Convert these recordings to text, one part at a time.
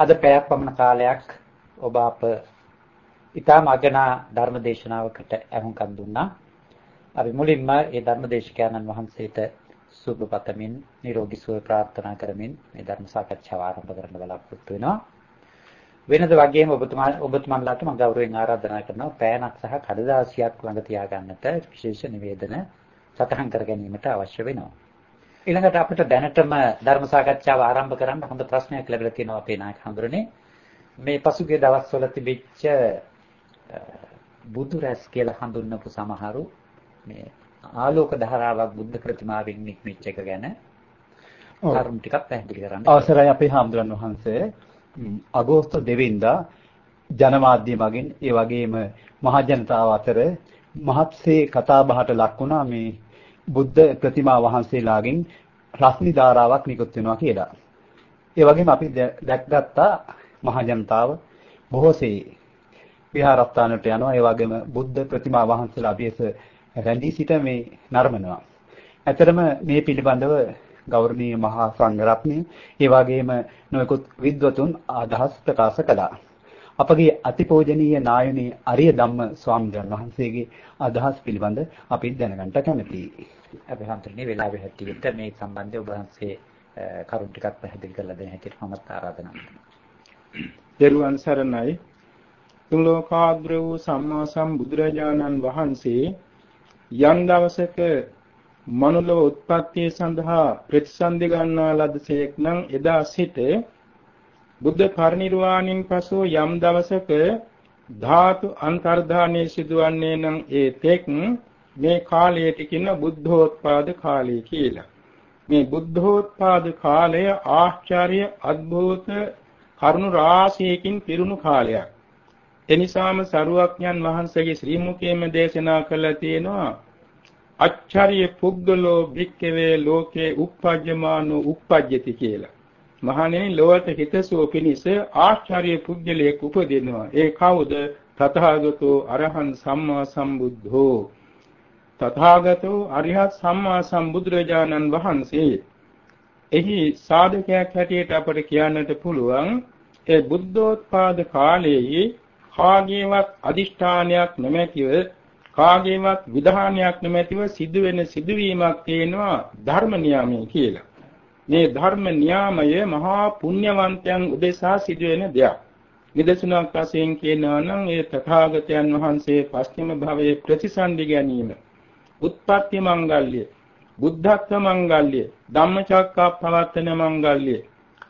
අද පැයක් පමණ කාලයක් ඔබ අප ඊටම අගනා ධර්ම දේශනාවකට අහුම්කම් දුන්නා. අපි මුලින්ම ඒ ධර්ම දේශකයන්න් වහන්සේට සුබ පතමින් නිරෝගී සුව ප්‍රාර්ථනා කරමින් මේ ධර්ම සාකච්ඡාව ආරම්භ කරන්න බලාපොරොත්තු වෙනවා. වෙනද වගේම ඔබතුමා ඔබතුමන්ලාට මම ගෞරවයෙන් ආරාධනා කරනවා පෑනක් සහ කඩදාසියක් ළඟ තියාගන්නට විශේෂ නිවේදන සටහන් කර ගැනීමට අවශ්‍ය වෙනවා. ඊළඟට අපිට දැනටම ධර්ම සාකච්ඡාව ආරම්භ කරන්න හොඳ ප්‍රශ්නයක් ලැබිලා තියෙනවා අපේ නායක හඳුරන්නේ. මේ පසුගිය දවස්වල තිබිච්ච බුදු රැස් කියලා හඳුන්වපු සමහරු මේ ආලෝක ධාරාවක් බුද්ධ ප්‍රතිමාවෙන් නික්මිච්ච එක ගැන කරුණු ටිකක් පැහැදිලි කරන්න. අවසරයි අපේ හාමුදුරන් වහන්සේ. අගෝස්තු 2 වෙනිදා ජනමාධ්‍ය මගින් ඒ වගේම මහ ජනතාව අතර මහත්සේ කතා බහට ලක් වුණා මේ බුද්ධ ප්‍රතිමා වහන්සේලාගෙන් රශ්මි ධාරාවක් නිකුත් වෙනවා කියලා. ඒ වගේම අපි දැක්ගත්තා මහ ජනතාව බොහෝසේ විහාරස්ථානට යනවා. ඒ වගේම බුද්ධ ප්‍රතිමා වහන්සේලා අභියස රැඳී සිට මේ නරඹනවා. ඇතරම මේ පිළිබඳව ගෞරවනීය මහා සංඝරත්නය ඒ වගේම නොයෙකුත් විද්වතුන් අදහස් ප්‍රකාශ කළා. අපගේ අතිපෝජනීය නායනී අරිය ධම්ම ස්වාමීන් වහන්සේගේ අදහස් පිළිබඳ අපි දැනගන්න කැමතියි. අපි හන්තරනේ වෙලාවෙ හැටියට මේ සම්බන්ධව ඔබ වහන්සේ කරුණ ටිකක් පැහැදිලි කරලා දෙන්න හැටියට මමත් ආරාධනා කරනවා. දේරුවන් සරණයි. තුන් ලෝකාග්‍ර වූ සම්මා සම්බුදුරජාණන් වහන්සේ යම් දවසක මනුලව උත්පත්තිය සඳහා ප්‍රතිසන්දි ගන්නා ලදසේක් නම් එදා සිට බුද්ධ පරිනිර්වාණයෙන් පසු යම් දවසක ධාතු අන්තර්ධානයේ සිදුවන්නේ නම් ඒ තෙක් මේ කාලයට කියන බුද්ධෝත්පාද කාලය කියලා. මේ බුද්ධෝත්පාද කාලය ආශ්චර්ය අద్භූත කරුණු රාශියකින් පිරුණු කාලයක්. එනිසාම සරුවක්ඥන් වහන්සේගේ ශ්‍රී මුඛයේම දේශනා කළා තියෙනවා අච්චරිය පුද්ගලෝ භික්කවේ ලෝකේ uppajjamaano uppajjati කියලා. මහණෙනි ලෝක හිතසුව පිණිස ආශ්චර්ය පුද්ගලයෙක් උපදිනවා. ඒ කවුද? තථාගතෝ අරහං සම්මා සම්බුද්ධෝ. තථාගතෝ අරිහත් සම්මා සම්බුදුරජාණන් වහන්සේ. එහි සාධකයක් හැටියට අපට කියන්නට පුළුවන් ඒ බුද්ධෝත්පාද කාලයේ කාගේවත් අදිෂ්ඨානයක් නොමැතිව කාගේවත් විධානයක් නොමැතිව සිදුවෙන සිදුවීමක් තියෙනවා ධර්ම නියාමය කියලා. මේ ධර්ම නියාමය මහා පුණ්‍යවන්තයන් උදෙසා සිදුවෙන දෙයක්. නිදසුනක් වශයෙන් කියනවා නම් ඒ තථාගතයන් වහන්සේ පස්චිම භවයේ ප්‍රතිසන්දි ගැනීම, උත්පත්ති මංගල්‍ය, බුද්ධත්ව මංගල්‍ය, ධම්මචක්කප්පවත්තන මංගල්‍ය,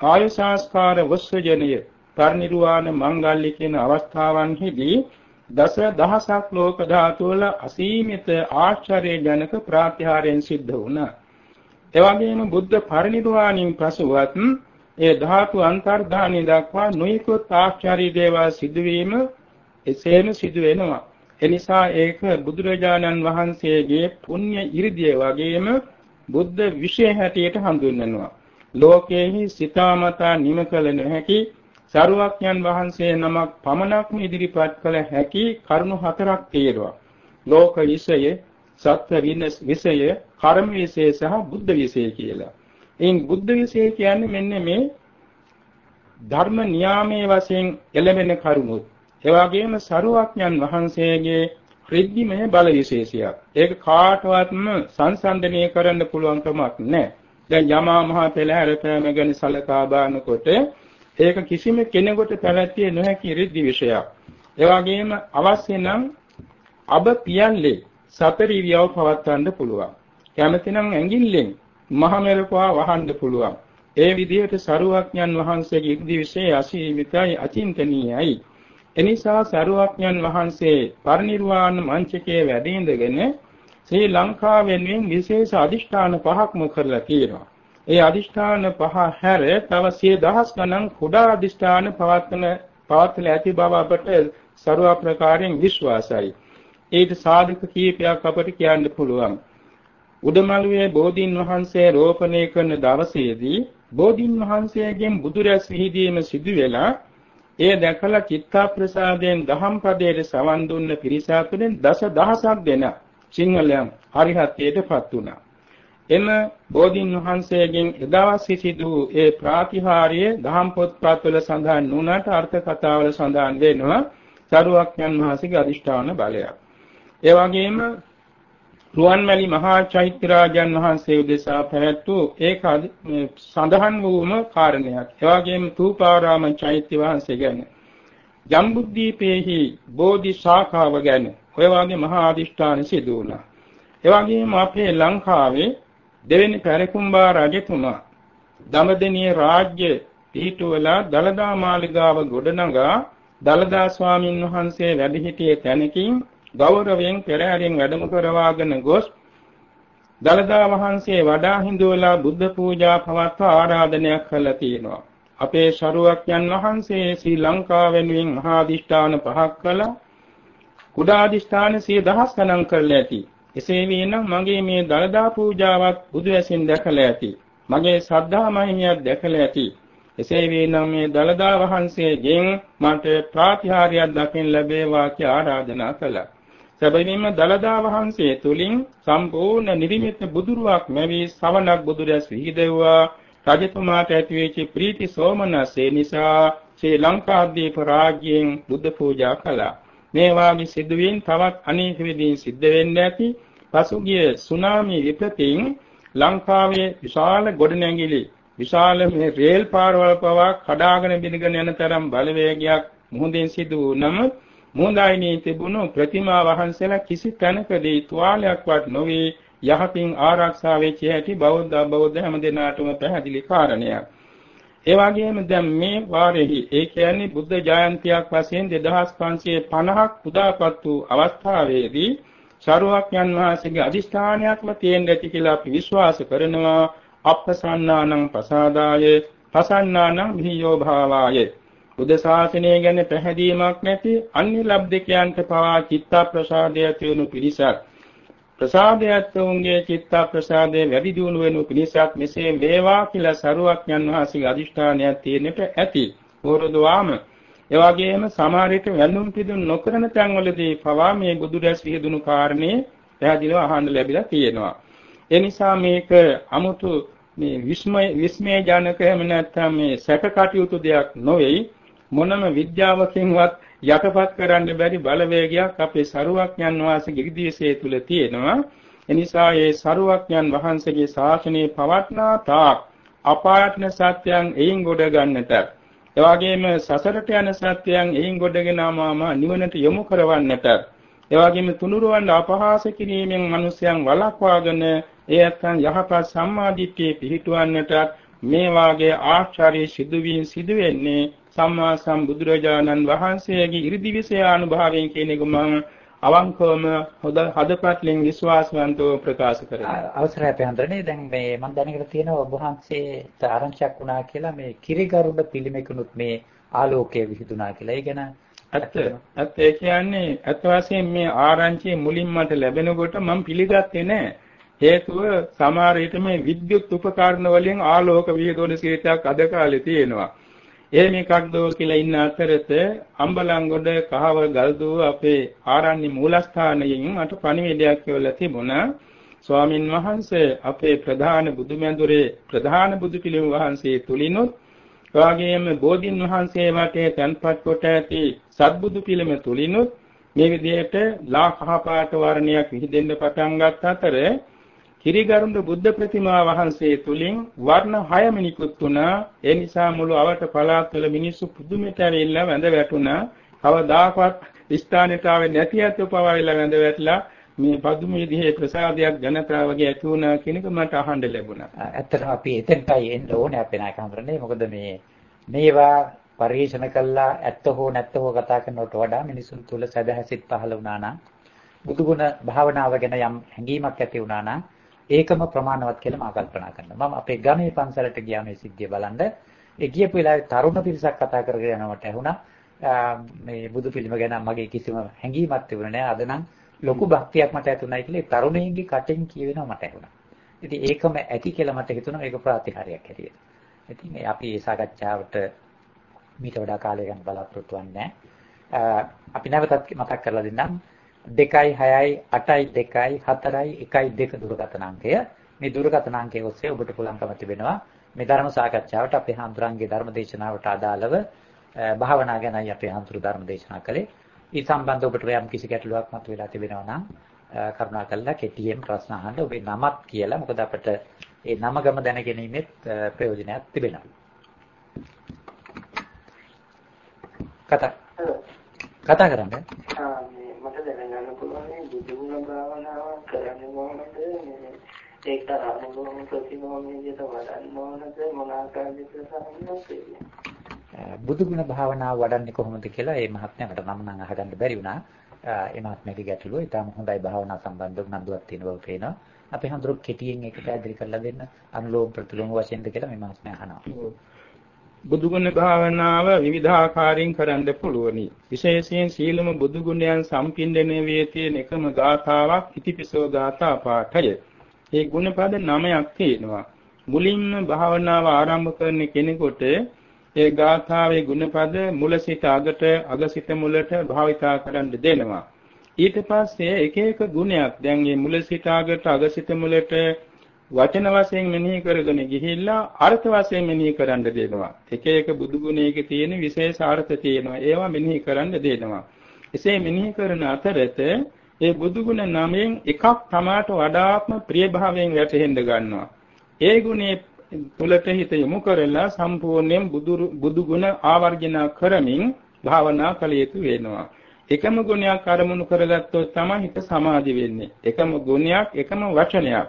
ආයු සංස්කාර වස්සජනය, පරිනිර්වාණ මංගල්‍ය කියන අවස්ථාවන්හිදී දස දහසක් ලෝක ධාතු වල අසීමිත ආශ්චර්යජනක ප්‍රාත්‍යහාරයෙන් සිද්ධ වුණා. එවැගේම බුද්ධ පරිනිර්වාණයෙන් පසුවත් ඒ ධාතු අන්තර්ධානය දක්වා නොයෙකුත් ආශ්චර්ය දේවල් සිදුවීම එසේම සිදු වෙනවා. එනිසා ඒක බුදුරජාණන් වහන්සේගේ පුණ්‍ය ඉරිදිය වගේම බුද්ධ විශේෂ හැටියට හඳුන්වනවා. ලෝකයේහි සිතාමතා නිම කළ නොහැකි සරුවක්ඥන් වහන්සේ නමක් පමණක්ම ඉදිරිපත් කළ හැකි කරුණු හතරක් තියෙනවා. ලෝක විෂය, සත්‍ය විෂය, කර්ම විෂය සහ බුද්ධ විෂය කියලා. එයින් බුද්ධ විෂය කියන්නේ මෙන්න මේ ධර්ම නියාමයේ වශයෙන් එළවෙන කරුණුත්. ඒ වගේම සරුවක්ඥන් වහන්සේගේ රිද්දිමය බල විශේෂයක්. ඒක කාටවත්ම සංසන්දනය කරන්න පුළුවන් කමක් නැහැ. දැන් යමා මහ පෙළහැර පෑම ගැන සලකා බලනකොට ඒක කිසිම කෙනෙකුට පැවැත්විය නොහැකි රිද්දි විෂයක්. ඒ වගේම අවශ්‍ය නම් අබ පියල්ලේ සතර ඉරියව් පවත්වන්න පුළුවන්. කැමතිනම් ඇඟිල්ලෙන් මහ මෙරපුවා වහන්න පුළුවන්. ඒ විදිහට සරුවක්ඥන් වහන්සේගේ ඉර්ධි විශේෂ අසීමිතයි අචින්තනීයයි. එනිසා සරුවක්ඥන් වහන්සේ පරිනිර්වාණ මංචකයේ වැඩ ඉඳගෙන ශ්‍රී ලංකාව වෙනුවෙන් විශේෂ අදිෂ්ඨාන පහක්ම කරලා තියෙනවා. ඒ අදිෂ්ඨාන පහ හැර තව සිය දහස් ගණන් කුඩා අදිෂ්ඨාන පවත්වන පවත්වල ඇති බව අපට ਸਰව ප්‍රකාරයෙන් විශ්වාසයි. ඒක සාධක කීපයක් අපට කියන්න පුළුවන්. උඩමළුවේ බෝධින් වහන්සේ රෝපණය කරන දවසේදී බෝධින් වහන්සේගෙන් බුදුරැස් විහිදීම සිදු වෙලා එය දැකලා චිත්ත ප්‍රසාදයෙන් දහම් පදයේ සවන් දුන්න පිරිස අතරින් දස දහසක් දෙනා සිංහලයන් හරිහත්යටපත් වුණා. එම බෝධින් වහන්සේගෙන් එදවස් සිදු ඒ ප්‍රාතිහාර්ය දහම් පොත්පත්වල සඳහන් නුනට අර්ථ කතාවල සඳහන් වෙනවා සරුවක්යන් වහන්සේගේ අදිෂ්ඨාන බලයක්. ඒ වගේම රුවන්මැලි මහා චෛත්‍ය රාජන් වහන්සේ උදෙසා පැවැත්වූ ඒක සඳහන් වූම කාරණයක්. ඒ වගේම තූපාරාම චෛත්‍ය වහන්සේ ගැන ජම්බුද්දීපේහි බෝධි ශාඛාව ගැන ඔය වගේ මහා අදිෂ්ඨාන සිදු වුණා. ඒ වගේම අපේ ලංකාවේ දෙවෙනි පැරකුම්බා රජතුමා දමදෙණිය රාජ්‍ය පිහිටුවලා දලදා මාලිගාව ගොඩනගා දලදා ස්වාමින් වහන්සේ වැඩ සිටියේ තැනකින් ගෞරවයෙන් පෙරහැරින් වැඩම කරවාගෙන ගොස් දලදා වහන්සේ වඩා හිඳුවලා බුද්ධ පූජා පවත්වා ආරාධනයක් කළා තියෙනවා. අපේ ශරුවක්යන් වහන්සේ ශ්‍රී ලංකාව වෙනුවෙන් මහා දිෂ්ඨාන පහක් කළා. කුඩා දිෂ්ඨාන සිය දහස් ගණන් කරලා ඇති. එසේ වීනම් මගේ මේ දලදා පූජාවත් බුදු ඇසින් දැකලා ඇති. මගේ ශ්‍රද්ධා මහිමියක් දැකලා ඇති. එසේ වීනම් මේ දලදා වහන්සේගෙන් මට ප්‍රාතිහාර්යයක් දකින්න ලැබේවා කියලා ආරාධනා කළා. සැබවින්ම දලදා වහන්සේ තුලින් සම්පූර්ණ නිර්මිත බුදුරුවක් මැවි ශ්‍රවණක් බුදුරැස් විහිදෙව්වා. රජතුමාට ඇතිවෙච්ච ප්‍රීති සෝමනසේ නිසා ශ්‍රී ලංකාදීප රාජ්‍යයෙන් බුද්ධ පූජා කළා. මේ වාගේ සිදුවීම් තවත් අනේක විදිහින් සිද්ධ වෙන්න ඇති. පසුගිය සුනාමි විපතින් ලංකාවේ විශාල ගොඩනැගිලි විශාල මේ රේල් පාරවල් පවා කඩාගෙන බිඳගෙන යන තරම් බලවේගයක් මුහුදෙන් සිදු වුනම මුහුදයිනේ තිබුණු ප්‍රතිමා වහන්සේලා කිසි තැනකදී තුවාලයක්වත් නොවේ යහපින් ආරක්ෂා වෙච්ච හැටි බෞද්ධ බෞද්ධ හැම දිනාටම පැහැදිලි කාරණයක්. ඒ වගේම දැන් මේ වාරෙහි ඒ කියන්නේ බුද්ධ ජයන්තියක් වශයෙන් 2550ක් පුදාපත් වූ අවස්ථාවේදී ශරුවක්යන් වහන්සේගේ අදිෂ්ඨානයක්ම තියෙන්න ඇති කියලා අපි විශ්වාස කරනවා අප්පසන්නානං පසාදාය පසන්නානං විහියෝ භාවාය බුද්ධ ශාසනය ගැන පැහැදීමක් නැති අන්‍ය ලබ්ධකයන්ට පවා චිත්ත ප්‍රසාදය තියුණු පිරිසක් ප්‍රසාදයත් උන්ගේ චිත්ත ප්‍රසාදයේ වැඩි දියුණු වෙනු පිණිසත් මෙසේ වේවා කියලා සරුවක්ඥන් වහන්සේගේ අදිෂ්ඨානයක් තියෙන්නට ඇති. පොරොදවාම ඒ වගේම සමහරවිට වැඳුම් පිදුම් නොකරන තැන්වලදී පවා මේ බුදුරැස් විහිදුණු කාරණේ පැහැදිලිව අහන්න ලැබිලා තියෙනවා. ඒ නිසා මේක 아무තු මේ විස්මය විස්මය ජනක එහෙම නැත්නම් මේ සැක කටයුතු දෙයක් නොවේයි මොනම විද්‍යාවකින්වත් යටපත් කරන්න බැරි බලවේගයක් අපේ සරුවක්ඥන් වහන්සේගේ ඉදිරියේ තුල තියෙනවා. එනිසා මේ සරුවක්ඥන් වහන්සේගේ ශාසනයේ පවත්නා තාක් අපායත්න සත්‍යයන් එයින් ගොඩ ගන්නට එවාගෙම සසරට යන සත්‍යයන් එයින් ගොඩගෙනමාම නිවනට යොමු කරවන්නට එවාගෙම තුනුරුවන් අපහාස කිරීමෙන් මිනිසයන් වළක්වාගෙන ඒ අත්යන් යහපත් සම්මාදිට්ඨිය පිහිටුවන්නට මේ වාගේ ආචාර්ය සිදුවීම් සිදු වෙන්නේ සම්මා සම්බුදුරජාණන් වහන්සේගේ 이르දි විෂය අනුභවයෙන් කියන එක මම අවංකවම හොද හදපත්ලින් විශ්වාසවන්තව ප්‍රකාශ කරනවා. අවසරයි අපේ හන්දරනේ දැන් මේ මම දැනගෙන තියෙනවා ඔබ වහන්සේට ආරංචියක් වුණා කියලා මේ කිරිගරුඩ පිළිමෙකුනුත් මේ ආලෝකය විහිදුණා කියලා. ඒ ගැන ඇත්ත ඇත්ත ඒ කියන්නේ ඇත්ත වශයෙන් මේ ආරංචිය මුලින් මට ලැබෙනකොට මම පිළිගත්තේ නැහැ. හේතුව සමහර විට මේ විද්‍යුත් උපකරණ වලින් ආලෝක විහිදුවන සීතයක් අද කාලේ තියෙනවා. එහෙම එකක් දෝ කියලා ඉන්න අතරත අම්බලන්ගොඩ කහවල් ගල්දුව අපේ ආරණ්‍ය මූලස්ථානයෙන් මට පණිවිඩයක් කියලා තිබුණා. ස්වාමින් වහන්සේ අපේ ප්‍රධාන බුදුමැදුරේ ප්‍රධාන බුදු පිළිම වහන්සේ තුලිනුත් එවාගෙම බෝධින් වහන්සේ වටේ තැන්පත් කොට ඇති සත්බුදු පිළිම තුලිනුත් මේ විදිහට ලා කහපාට වර්ණයක් විහිදෙන්න පටන් ගත් අතර කිරිගරුඬ බුද්ධ ප්‍රතිමා වහන්සේ තුලින් වර්ණ 6 නිකුත් වුණා. ඒ නිසා මුළු අවට පළාත්වල මිනිස්සු පුදුමයට ඇවිල්ලා වැඳ වැටුණා. කවදාකවත් ස්ථානෙට ආවේ නැති අතෝ පවාවිලා වැඳ වැටලා මේ පදුම විදිහේ ප්‍රසාදයක් ජනතාවගේ ඇති වුණා කියන එක මට අහන්න ලැබුණා. ඇත්තටම අපි එතෙන්ටයි එන්න ඕනේ අපේ නායක හඳුරන්නේ. මොකද මේ මේවා පරිශන කළා ඇත්ත හෝ නැත්ත හෝ කතා කරනවට වඩා මිනිසුන් තුල සදහසිත පහළ වුණා නම් බුදුගුණ භාවනාව ගැන යම් හැඟීමක් ඇති වුණා නම් ඒකම ප්‍රමාණවත් කියලා මම කල්පනා කරනවා. මම අපේ ගමේ පන්සලට ගියා මේ සිද්ධිය බලන්න. ඒ ගියපු වෙලාවේ තරුණ පිරිසක් කතා කරගෙන යනවට ඇහුණා මේ බුදු පිළිම ගැන මගේ කිසිම හැඟීමක් තිබුණේ නැහැ. අද නම් ලොකු භක්තියක් මට ඇතුණයි කියලා ඒ තරුණයින්ගේ කටෙන් කියවෙනවා මට ඇහුණා. ඉතින් ඒකම ඇති කියලා මට හිතුණා ඒක ප්‍රාතිහාර්යයක් හැටියට. ඉතින් අපි මේ සාකච්ඡාවට මීට වඩා කාලය ගන්න බලාපොරොත්තු වෙන්නේ අපි නැවතත් මතක් කරලා දෙන්නම් 2යි 6යි 8යි 2යි 4යි 1යි 2 දුරකථන අංකය මේ දුරකථන අංකයේ ඔස්සේ ඔබට පුළුවන්කම තිබෙනවා මේ ධර්ම සාකච්ඡාවට අපේ හාමුදුරන්ගේ ධර්ම දේශනාවට අදාළව භාවනා ගැනයි අපේ හාමුදුරු ධර්ම දේශනා කළේ. ඊ සම්බන්ධ ඔබට යම් කිසි ගැටලුවක් මතුවලා තිබෙනවා නම් කරුණාකරලා කෙටියෙන් ප්‍රශ්න අහන්න ඔබේ නමත් කියලා. මොකද අපිට ඒ නම ගම දැන ගැනීමෙත් ප්‍රයෝජනයක් තිබෙනවා. කතා කතා කරන්න. මට දැනගන්න පුළුවන් මේ බුදුගුණ භාවනාව කරන්න ඕනද මේ ඒක අනුගම ප්‍රතිනෝමියට වඩන්න ඕනද මොන ආකාරයකට සම්බන්ධද බුදුගුණ භාවනාව වඩන්නේ කොහොමද කියලා මේ මහත්මයාට නම් නම් අහගන්න බැරි වුණා. ඒ මහත්මයාගේ ගැටලුව ඊටම හොඳයි භාවනා සම්බන්ධව නන්දුවක් තියෙන බව පේනවා. අපි හඳුරු කෙටියෙන් ඒක පැහැදිලි කරලා දෙන්න අනුලෝම ප්‍රතිලෝම වශයෙන්ද කියලා මේ මහත්මයා අහනවා. බුදුගුණ භාවනාව විවිධාකාරයෙන් කරන්න පුළුවනි. විශේෂයෙන් සීලම බුදුගුණයන් සම්පින්දණය වේ තියෙන එකම ගාථාවක් ඉතිපිසෝ ගාථා පාඨය. ඒ ගුණපද 9ක් තියෙනවා. මුලින්ම භාවනාව ආරම්භ කරන කෙනෙකුට ඒ ගාථාවේ ගුණපද මුල සිට අගට අග සිට මුලට භාවිතා කරන්න දෙනවා. ඊට පස්සේ එක එක ගුණයක් දැන් මේ මුල සිට අගට අග සිට මුලට වචන වශයෙන් මෙනෙහි කරගෙන ගිහිල්ලා අර්ථ වශයෙන් මෙනෙහි කරන්න දෙනවා. එක එක බුදු ගුණයක තියෙන විශේෂ අර්ථ තියෙනවා. ඒවා මෙනෙහි කරන්න දෙනවා. එසේ මෙනෙහි කරන අතරත ඒ බුදු ගුණ නමෙන් එකක් තමාට වඩාත්ම ප්‍රිය භාවයෙන් වැටහෙන්න ගන්නවා. ඒ ගුණේ තුලට හිත යොමු කරලා සම්පූර්ණයෙන් බුදු ගුණ ආවර්ජන කරමින් භාවනා කළ යුතු වෙනවා. එකම ගුණයක් අරමුණු කරගත්තොත් තමයි හිත සමාධි වෙන්නේ. එකම ගුණයක් එකම වචනයක්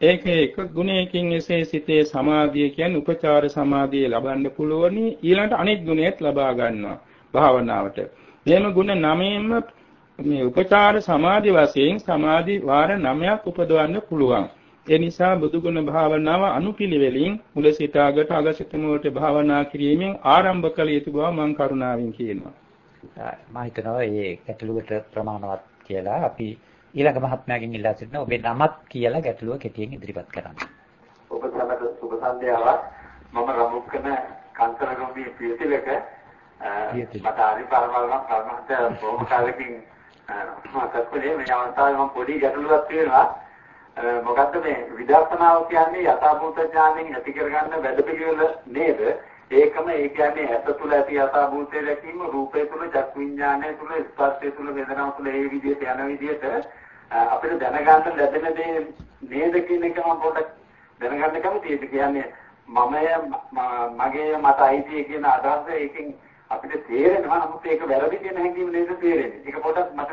ඒක එක ගුණයකින් එසේ සිතේ සමාධිය කියන්නේ උපචාර සමාධිය ලබන්න පුළුවනි ඊළඟට අනෙක් ගුණයත් ලබා ගන්නවා භාවනාවට. මේම ගුණ නවයෙන්ම මේ උපචාර සමාධි වශයෙන් සමාධි වාර නවයක් උපදවන්න පුළුවන්. ඒ නිසා බුදුගුණ භාවනාව අනුපිළිවෙලින් මුල සිතාගට අගසිත මොහොත භාවනා කිරීමෙන් ආරම්භ කළ යුතු බව මම කරුණාවෙන් කියනවා. මම හිතනවා මේ ගැටලුවට ප්‍රමාණවත් කියලා අපි ඊළඟ මහත්මයාගෙන් ඉල්ලා සිටිනවා ඔබේ නමත් කියලා ගැටලුව කෙටියෙන් ඉදිරිපත් කරන්න. ඔබ සමග සුබ සන්ධ්‍යාවක් මම රමුක්කන කන්තරගොම්බේ පියතිලක මට හරි පරමල්ම පරමහත බොහොම කාලෙකින් මතක් වෙන්නේ මේ අවස්ථාවේ මම පොඩි ගැටලුවක් තියෙනවා මොකද්ද මේ විදර්ශනාව කියන්නේ යථාභූත ඥාණයෙන් ඇති කරගන්න වැඩපිළිවෙල නේද ඒකම ඒ කියන්නේ ඇස තුල ඇති යථාභූතය දැකීම රූපය තුල චක්කු විඥානය තුල ස්පර්ශය තුල වේදනාව තුල ඒ විදිහට යන විදිහට අපිට දැනගන්න ලැබෙන දේ නේද කියන එක මම පොඩ්ඩක් දැනගන්න කැමතියි. ඒ කියන්නේ මම මගේ මට අයිතිය කියන අදහස ඒකෙන් අපිට තේරෙනවා නමුත් ඒක වැරදි කියන හැඟීම නේද තේරෙන්නේ. ඒක පොඩ්ඩක් මට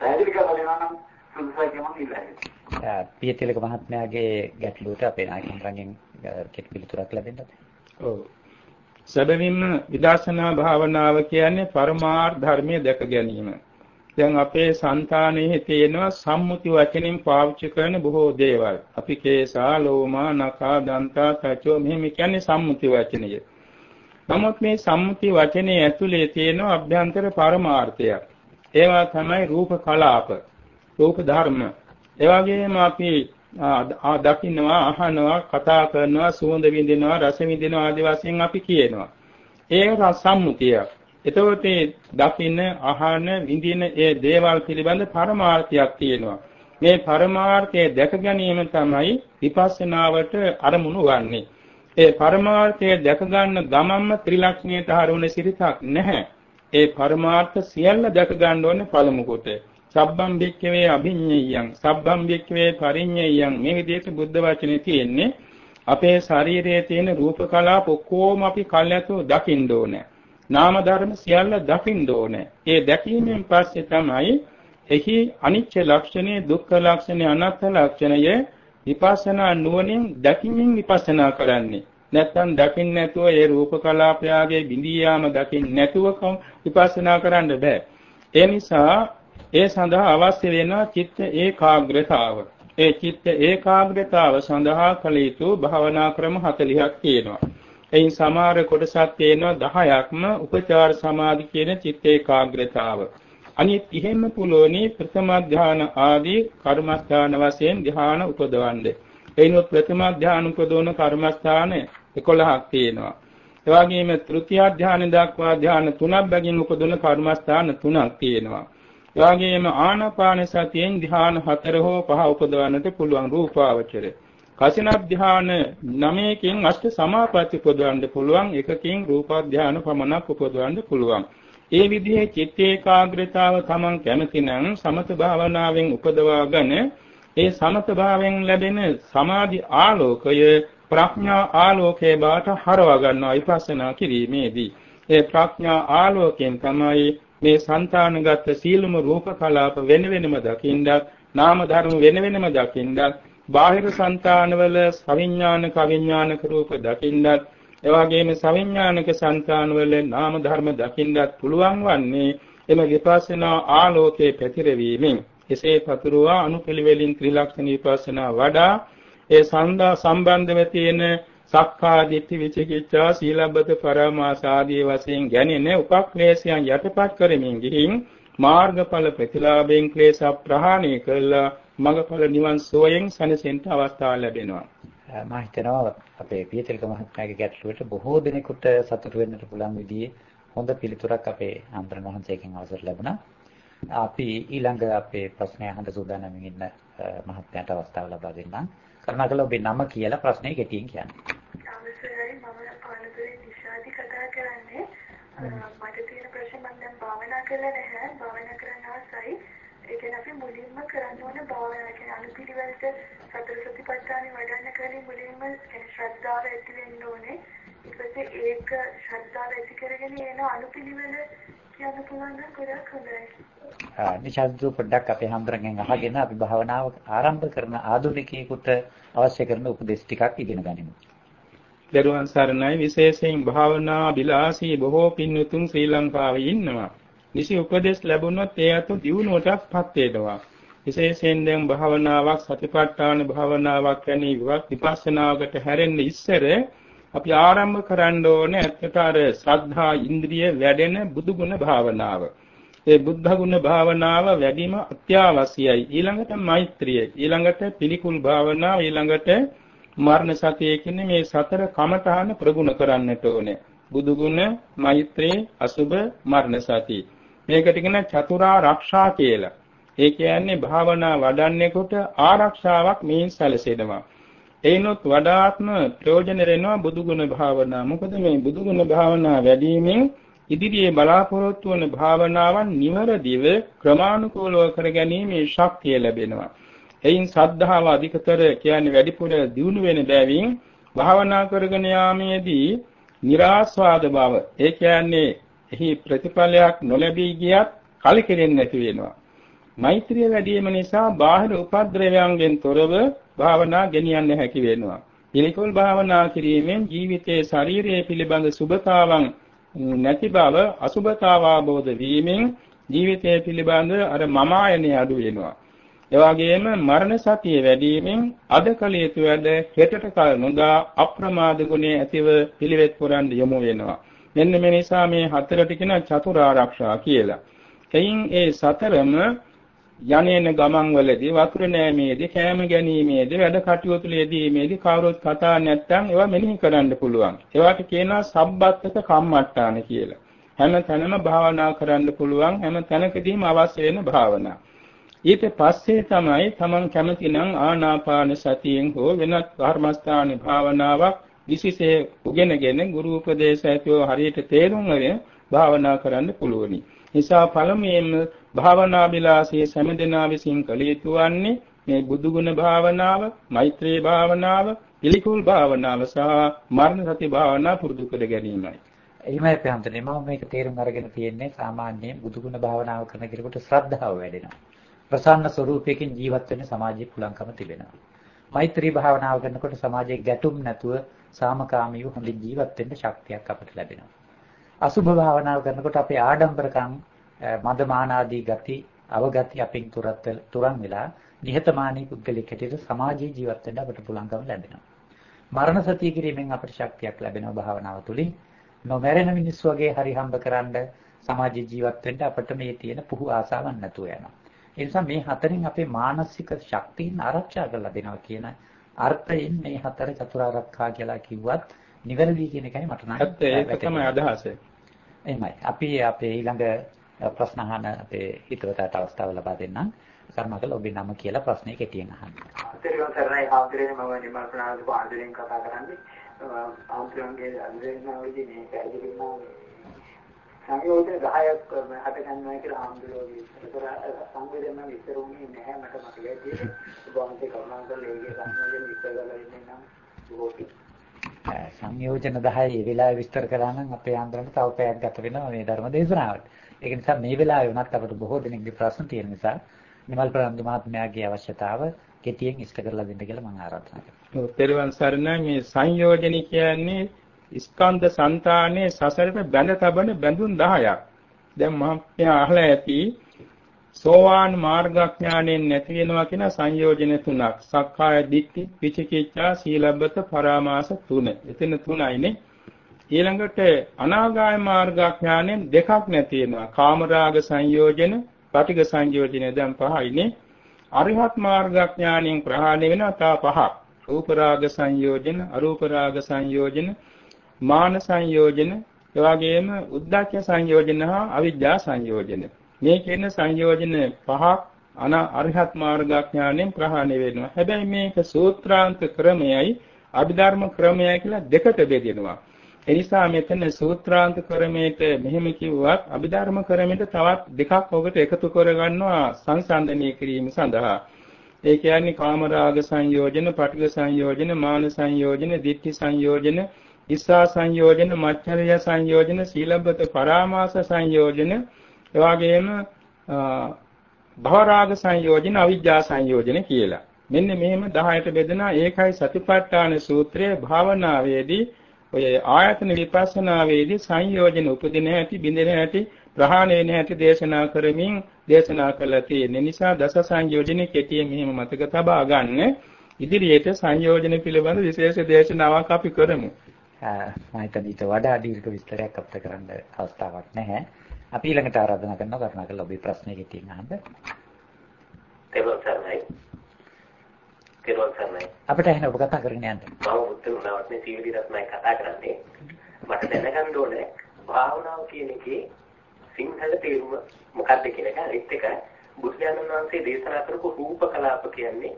පැහැදිලි කරලා දෙනවා නම් සුදුසුයි කියලා මම ඉල්ලා හිටියා. පියතිලක මහත්මයාගේ ගැටලුවට අපේ නායකයන්ගෙන් කෙටි පිළිතුරක් ලැබෙන්නද? ඔව්. සැබවින්ම විදර්ශනා භාවනාව කියන්නේ පරමාර්ථ ධර්මයේ දැක ගැනීම. දැන් අපේ సంతානෙහි තියෙනවා සම්මුති වචනින් පාවිච්චි කරන බොහෝ දේවල්. අපි කේසා, ලෝමා, නඛා, දන්තා, තචෝ මෙහෙම කියන්නේ සම්මුති වචනය. නමුත් මේ සම්මුති වචනේ ඇතුලේ තියෙන අභ්‍යන්තර පරමාර්ථයක්. ඒවා තමයි රූප කලාප, රූප ධර්ම. ඒ වගේම අපි දකින්නවා, අහනවා, කතා කරනවා, සුවඳ විඳිනවා, රස විඳිනවා ආදී වශයෙන් අපි කියනවා. ඒක සම්මුතියක්. එතකොට දකින්න, අහන, විඳින ඒ දේවල් පිළිබඳ පරමාර්ථයක් තියෙනවා. මේ පරමාර්ථය දැක ගැනීම තමයි විපස්සනාවට අරමුණු වන්නේ. ඒ පරමාර්ථය දැක ගන්න ගමන්ම ත්‍රිලක්ෂණයට හරවන සිරිතක් නැහැ. ඒ පරමාර්ථ සියල්ල දැක ගන්න ඕනේ පළමු කොට. සබ්බම් බික්කවේ අභිඤ්ඤයයන් සබ්බම් බික්කවේ පරිඤ්ඤයයන් මේ විදිහට බුද්ධ වචනේ තියෙන්නේ අපේ ශරීරයේ තියෙන රූප කලාප ඔක්කොම අපි කල්ැතෝ දකින්න ඕනේ. නාම ධර්ම සියල්ල දකින්න ඕනේ. ඒ දැකීමෙන් පස්සේ තමයි එහි අනිච්ච ලක්ෂණය, දුක්ඛ ලක්ෂණය, අනාත්ම ලක්ෂණය විපස්සනා නුවණින් දැකීමෙන් විපස්සනා කරන්නේ. නැත්තම් දකින්න නැතුව ඒ රූප කලාපයාගේ බිඳී යාම දකින්න නැතුව විපස්සනා කරන්න බෑ. ඒ නිසා ඒ සඳහා අවශ්‍ය වෙන චිත්ත ඒකාග්‍රතාව. ඒ චිත්ත ඒකාග්‍රතාව සඳහා කළ යුතු භාවනා ක්‍රම 40ක් තියෙනවා. එයින් සමහර කොටසක් තියෙනවා 10ක්ම උපචාර සමාධි කියන චිත්ත ඒකාග්‍රතාව. අනිත් ඉහෙම පුලෝනි ප්‍රථම ධාන ආදී කර්මස්ථාන වශයෙන් ධාන උපදවන්නේ. එයිනොත් ප්‍රථම ධාන උපදවන කර්මස්ථාන 11ක් තියෙනවා. ඒ වගේම තෘතිය ධාන දක්වා ධාන තුනක් බැගින් උපදවන කර්මස්ථාන තුනක් තියෙනවා. ඒ වගේම ආනාපාන සතියෙන් ධාන හතර හෝ පහ උපදවන්නට පුළුවන් රූපාවචරය. කසින ධ්‍යාන 9කින් අෂ්ට සමාපatti උපදවන්න පුළුවන් එකකින් රූප ධ්‍යාන පමණක් උපදවන්න පුළුවන් ඒ විදිහේ චිත්ත ඒකාග්‍රතාව තමන් කැමතිනම් සමත භාවනාවෙන් උපදවාගෙන ඒ සමත භාවයෙන් ලැබෙන සමාධි ආලෝකය ප්‍රඥා ආලෝකයේ බාට හරවා ගන්නවා විපස්සනා කිරීමේදී ඒ ප්‍රඥා ආලෝකයෙන් තමයි මේ సంతానගත සීලම රූප කලාප වෙන වෙනම දකින්නක් නාම ධර්ම වෙන වෙනම දකින්නක් බාහිර సంతానවල අවිඥානික අවිඥානික රූප දකින්නක් එවාගෙම සවිඥානික సంతాනවල නාම ධර්ම දකින්නත් පුළුවන් වන්නේ එම විපස්සනා ආලෝකයේ පැතිරවීමෙන්. එසේ පතුරවා අනුපිළිවෙලින් ත්‍රිලක්ෂණ විපස්සනා වඩා ඒ සම්දා සම්බන්ධව තියෙන සක්කා දිට්ඨි විචිකිච්ඡා සීලබ්බත පරමාස ආදී වශයෙන් ගැනෙන උපක්ලේශයන් යටපත් කරමින් ගිහින් මාර්ගඵල ප්‍රතිලාභයෙන් ක්ලේශ ප්‍රහාණය කළා. මඟඵල නිවන් සෝයෙන් සැනසෙන්න අවස්ථාව ලැබෙනවා. මම හිතනවා අපේ පියතිලක මහත්මයාගේ ගැටලුවට බොහෝ දෙනෙකුට සතුටු වෙන්නට පුළුවන් විදිහේ හොඳ පිළිතුරක් අපේ ආන්දරණ වහන්සේගෙන් අවසර ලැබුණා. අපි ඊළඟ අපේ ප්‍රශ්නය අහන්න සූදානම් ඉන්න මහත්මයාට අවස්ථාව ලබා දෙන්නම්. කරුණාකරලා ඔබේ නම කියලා ප්‍රශ්නේ කෙටියෙන් කියන්න. අවසරයි මම පානදුරේ නිශාදි කතා කරන්නේ. මට තියෙන ප්‍රශ්නේ මම දැන් භාවනා කරලා නැහැ. භාවනා කරන්න ආසයි. ඒ කියන්නේ අපි මුලින්ම කරන්න ඕන භාවනා කියන්නේ අනුපිළිවෙලට සතර සතිපට්ඨානෙ වඩන්න කලින් මුලින්ම කියන්නේ ශ්‍රද්ධාව ඇති වෙන්න ඕනේ. ඊට පස්සේ ඒක ශ්‍රද්ධාව ඇති කරගෙන එන අනුපිළිවෙල කියන්න පුළුවන් නම් ගොඩක් හොඳයි. නිශාන්තු පොඩ්ඩක් අපේ හැමදෙරගෙන් අහගෙන අපි භාවනාව ආරම්භ කරන ආධුනිකයෙකුට අවශ්‍ය කරන උපදෙස් ටිකක් ඉගෙන ගනිමු. දරුවන් සරණයි විශේෂයෙන් භාවනා බිලාසී බොහෝ පින්වතුන් ශ්‍රී ලංකාවේ ඉන්නවා. නිසි උපදෙස් ලැබුණොත් ඒ අතු දියුණුවටපත් වෙනවා. විශේෂයෙන් දැන් භාවනාවක් සතිපට්ඨාන භාවනාවක් වැනි විපස්සනාවකට හැරෙන්න ඉස්සර අපි ආරම්භ කරන්න ඕනේ ඇත්තට අර ශ්‍රද්ධා ඉන්ද්‍රිය වැඩෙන බුදුගුණ භාවනාව. ඒ බුද්ධ ගුණ භාවනාව වැඩිම අත්‍යවශ්‍යයි. ඊළඟට මෛත්‍රිය, ඊළඟට පිළිකුල් භාවනාව, ඊළඟට මරණ සතිය කියන්නේ මේ සතර කමඨාන ප්‍රගුණ කරන්නට ඕනේ. බුදු ගුණ, මෛත්‍රී, අසුබ, මරණ සති. මේකට කියන චතුරා ආරක්ෂා කියලා. ඒ කියන්නේ භාවනා වඩන්නෙකුට ආරක්ෂාවක් මේන් සැලසෙනවා. එයිනොත් වඩාත්ම ප්‍රයෝජන වෙනවා බුදුගුණ භාවනා. මොකද මේ බුදුගුණ භාවනා වැඩිමෙන් ඉදිරියේ බලාපොරොත්තු වන භාවනාවන් නිවරදිව ක්‍රමානුකූලව කරගැනීමේ ශක්තිය ලැබෙනවා. එයින් සද්ධාව අධිකතර කියන්නේ වැඩිපුර දියුණු වෙන බැවින් භාවනා කරගෙන යාමේදී નિરાස්වාද බව ඒ කියන්නේ එහි ප්‍රතිඵලයක් නොලැබී ගියත් කලකිරෙන්නේ නැති වෙනවා. මෛත්‍රිය වැඩි වීම නිසා බාහිර උපද්‍රවයන්ගෙන් තොරව භාවනා ගෙනියන්න හැකි වෙනවා. පිළිකුල් භාවනා කිරීමෙන් ජීවිතයේ ශාරීරික පිළිබඳ සුබතාවන් නැති බව අසුබතාව අවබෝධ වීමෙන් ජීවිතය පිළිබඳ අර මම ආයනේ අඩු වෙනවා. ඒ වගේම මරණ සතිය වැඩිවීමෙන් අද කල යුතු වැඩ හෙටට කල නොදා අප්‍රමාද ගුණයේ ඇතිව පිළිවෙත් පුරන් යොමු වෙනවා. මෙන්න මේ නිසා මේ හතරට කියන චතුරාර්යක්ෂා කියලා. එයින් ඒ සතරම යන්නේන ගමන් වලදී වතුර නෑමේදී කෑම ගැනීමේදී වැඩ කටයුතු ලෙදීමේදී කවුරුත් කතා නැත්නම් ඒවා මෙනෙහි කරන්න පුළුවන්. ඒවට කියනවා සබ්බත්තක කම්මට්ටාන කියලා. හැම තැනම භාවනා කරන්න පුළුවන් හැම තැනකදීම අවශ්‍ය වෙන භාවනා. ඊට පස්සේ තමයි තමන් කැමති නම් ආනාපාන සතියෙන් හෝ වෙනත් කර්මස්ථාන භාවනාවක් විශේෂයෙන් උගෙනගෙන ගුරු උපදේශ ඇතුව හරියට තේරුම් අරගෙන භාවනා කරන්න පුළුවනි. නිසා පළමුවෙන්ම භාවනා විලාසයේ සෑමදෙනා විසින් කළ යුතු වන්නේ මේ බුදුගුණ භාවනාව, මෛත්‍රී භාවනාව, පිළිකුල් භාවනාව සහ මරණ සති භාවනා පුරුදු කර ගැනීමයි. එහෙමයි ප්‍රහන්තනේ මම මේක තේරුම් අරගෙන තියෙන්නේ සාමාන්‍යයෙන් බුදුගුණ භාවනාව කරන කෙනෙකුට ශ්‍රද්ධාව වැඩෙනවා. ප්‍රසන්න ස්වરૂපයකින් ජීවත් වෙන්න සමාජයේ පුලංකම තිබෙනවා. මෛත්‍රී භාවනාව කරනකොට සමාජයේ ගැටුම් නැතුව සාමකාමීව හොඳින් ජීවත් වෙන්න ශක්තියක් අපට ලැබෙනවා. අසුභ භාවනාව කරනකොට අපේ ආඩම්බරකම් මදමාන ආදී ගති අවගති අපින් තුරත් තුරන් වෙලා නිහතමානී පුද්ගලික හැටියට සමාජීය ජීවත් වෙන්න අපට පුළුවන්කම ලැබෙනවා. මරණ සතිය කිරීමෙන් අපට ශක්තියක් ලැබෙනවා භාවනාව තුළින්. නොමැරෙන මිනිස්සු වගේ හරි හම්බකරනද සමාජීය ජීවත් වෙන්න අපට මේ තියෙන පුහු ආසාවක් නැතුව යනවා. ඒ නිසා මේ හතරෙන් අපේ මානසික ශක්තියන් ආරක්ෂා කරලා දෙනවා කියන අර්ථයෙන් මේ හතර චතුරාර්යකා කියලා කිව්වත් නිවැරදි කියන එකයි මට නම් ඒක තමයි අදහස. එහෙමයි. අපි අපේ ඊළඟ ප්‍රශ්න අහන අපේ හිතවතට අවස්ථාව ලබා දෙන්නම්. කර්මකල ඔබේ නම කියලා ප්‍රශ්නේ කෙටියෙන් අහන්න. අතරියන් සරණයි ආන්දරේ මම නිමල් ප්‍රනාන්දු ආන්දරෙන් කතා කරන්නේ. ආන්දරන්ගේ අන්දරේනාවදී මේ පැහැදිලිම සංයෝජන 10ක් හට ගන්නවා කියලා ආන්දරෝගේ විතර සංවේදන විතර උනේ නැහැ මට මතකයි තියෙන්නේ. ඔබවන්සේ කරුණාකරලා ඒකේ සංයෝජන විස්තර කරලා ඉන්නේ නම් සංයෝජන 10 ඒ වෙලාවේ විස්තර කරා නම් අපේ ආන්දරන්ට තව පැයක් ගත වෙනවා මේ ධර්ම දේශනාවට. ඒක නිසා මේ වෙලාවේ වුණත් අපිට බොහෝ දෙනෙක්ගේ ප්‍රශ්න තියෙන නිසා නිමල් ප්‍රනන්දු මහත්මයාගේ අවශ්‍යතාව කෙටියෙන් ඉෂ්ට කරලා දෙන්න කියලා මම ආරාධනා කරනවා. පෙරවන් සරණයි මේ සංයෝජන කියන්නේ ස්කන්ධ సంతානයේ සසරට බැඳ තබන බැඳුම් 10ක්. දැන් මහත්මයා අහලා ඇති සෝවාන් මාර්ගඥාණයෙන් නැති වෙනවා කියන සංයෝජන තුනක්. සක්කාය දිට්ඨි, විචිකිච්ඡා, සීලබ්බත, පරාමාස තුන. එතන තුනයිනේ. ඊළඟට අනාගාය මාර්ගඥාණයෙන් දෙකක් නැති වෙනවා. කාමරාග සංයෝජන, පටිඝ සංයෝජන දැන් පහයිනේ. අරිහත් මාර්ගඥාණයෙන් ප්‍රහාණය වෙනවා තා පහක්. රූප රාග සංයෝජන, අරූප රාග සංයෝජන, මාන සංයෝජන, එවාගෙම උද්ධච්ච සංයෝජන හා අවිජ්ජා සංයෝජන. මේ කියන සංයෝජන පහක් අන අරිහත් මාර්ගඥාණයෙන් ප්‍රහාණය වෙනවා. හැබැයි මේක සූත්‍රාන්ත ක්‍රමයයි අභිධර්ම ක්‍රමයයි කියලා දෙකට බෙදෙනවා. ඒ නිසා මෙතන සූත්‍රාන්ත ක්‍රමයට මෙහෙම කිව්වත් අභිධර්ම ක්‍රමයට තවත් දෙකක් ඔබට එකතු කරගන්නවා සංසන්දනය කිරීම සඳහා. ඒ කියන්නේ කාමරාග සංයෝජන, පටිඝ සංයෝජන, මාන සංයෝජන, ditthi සංයෝජන, ඉස්සා සංයෝජන, මච්චරිය සංයෝජන, සීලබ්බත පරාමාස සංයෝජන එවාගෙම භවරාග සංයෝජන අවිජ්ජා සංයෝජන කියලා. මෙන්න මෙහෙම 10ට බෙදෙනා ඒකයි සතිපට්ඨාන සූත්‍රයේ භාවනාවේදී ඔය ආයතන විපස්සනාවේදී සංයෝජන උපදින හැටි බිඳෙන හැටි ප්‍රහාණය වෙන හැටි දේශනා කරමින් දේශනා කළා තියෙන නිසා දස සංයෝජන කෙටියෙන් මෙහෙම මතක තබා ගන්න ඉදිරියට සංයෝජන පිළිබඳ විශේෂ දේශනාවක් අපි කරමු. මම හිතන්නේ ඊට වඩා දීර්ඝ විස්තරයක් අපිට කරන්න අවස්ථාවක් නැහැ. අපි ඊළඟට ආරාධනා කරනවා කරුණාකරලා ඔබේ ප්‍රශ්නේ කෙටියෙන් අහන්න. තේරුම් ගන්නයි. තේරුම් ගන්නයි. අපිට එහෙනම් ඔබ කතා කරගෙන යන්න. මම උත්තර උනාවත්නේ සීලී රත්නයි කතා කරන්නේ. මට දැනගන්න ඕනේ භාවනාව කියන එකේ සිංහල තේරුම මොකක්ද කියන එක අනිත් එක බුදුරජාණන් වහන්සේ දේශනා කරපු රූප කලාප කියන්නේ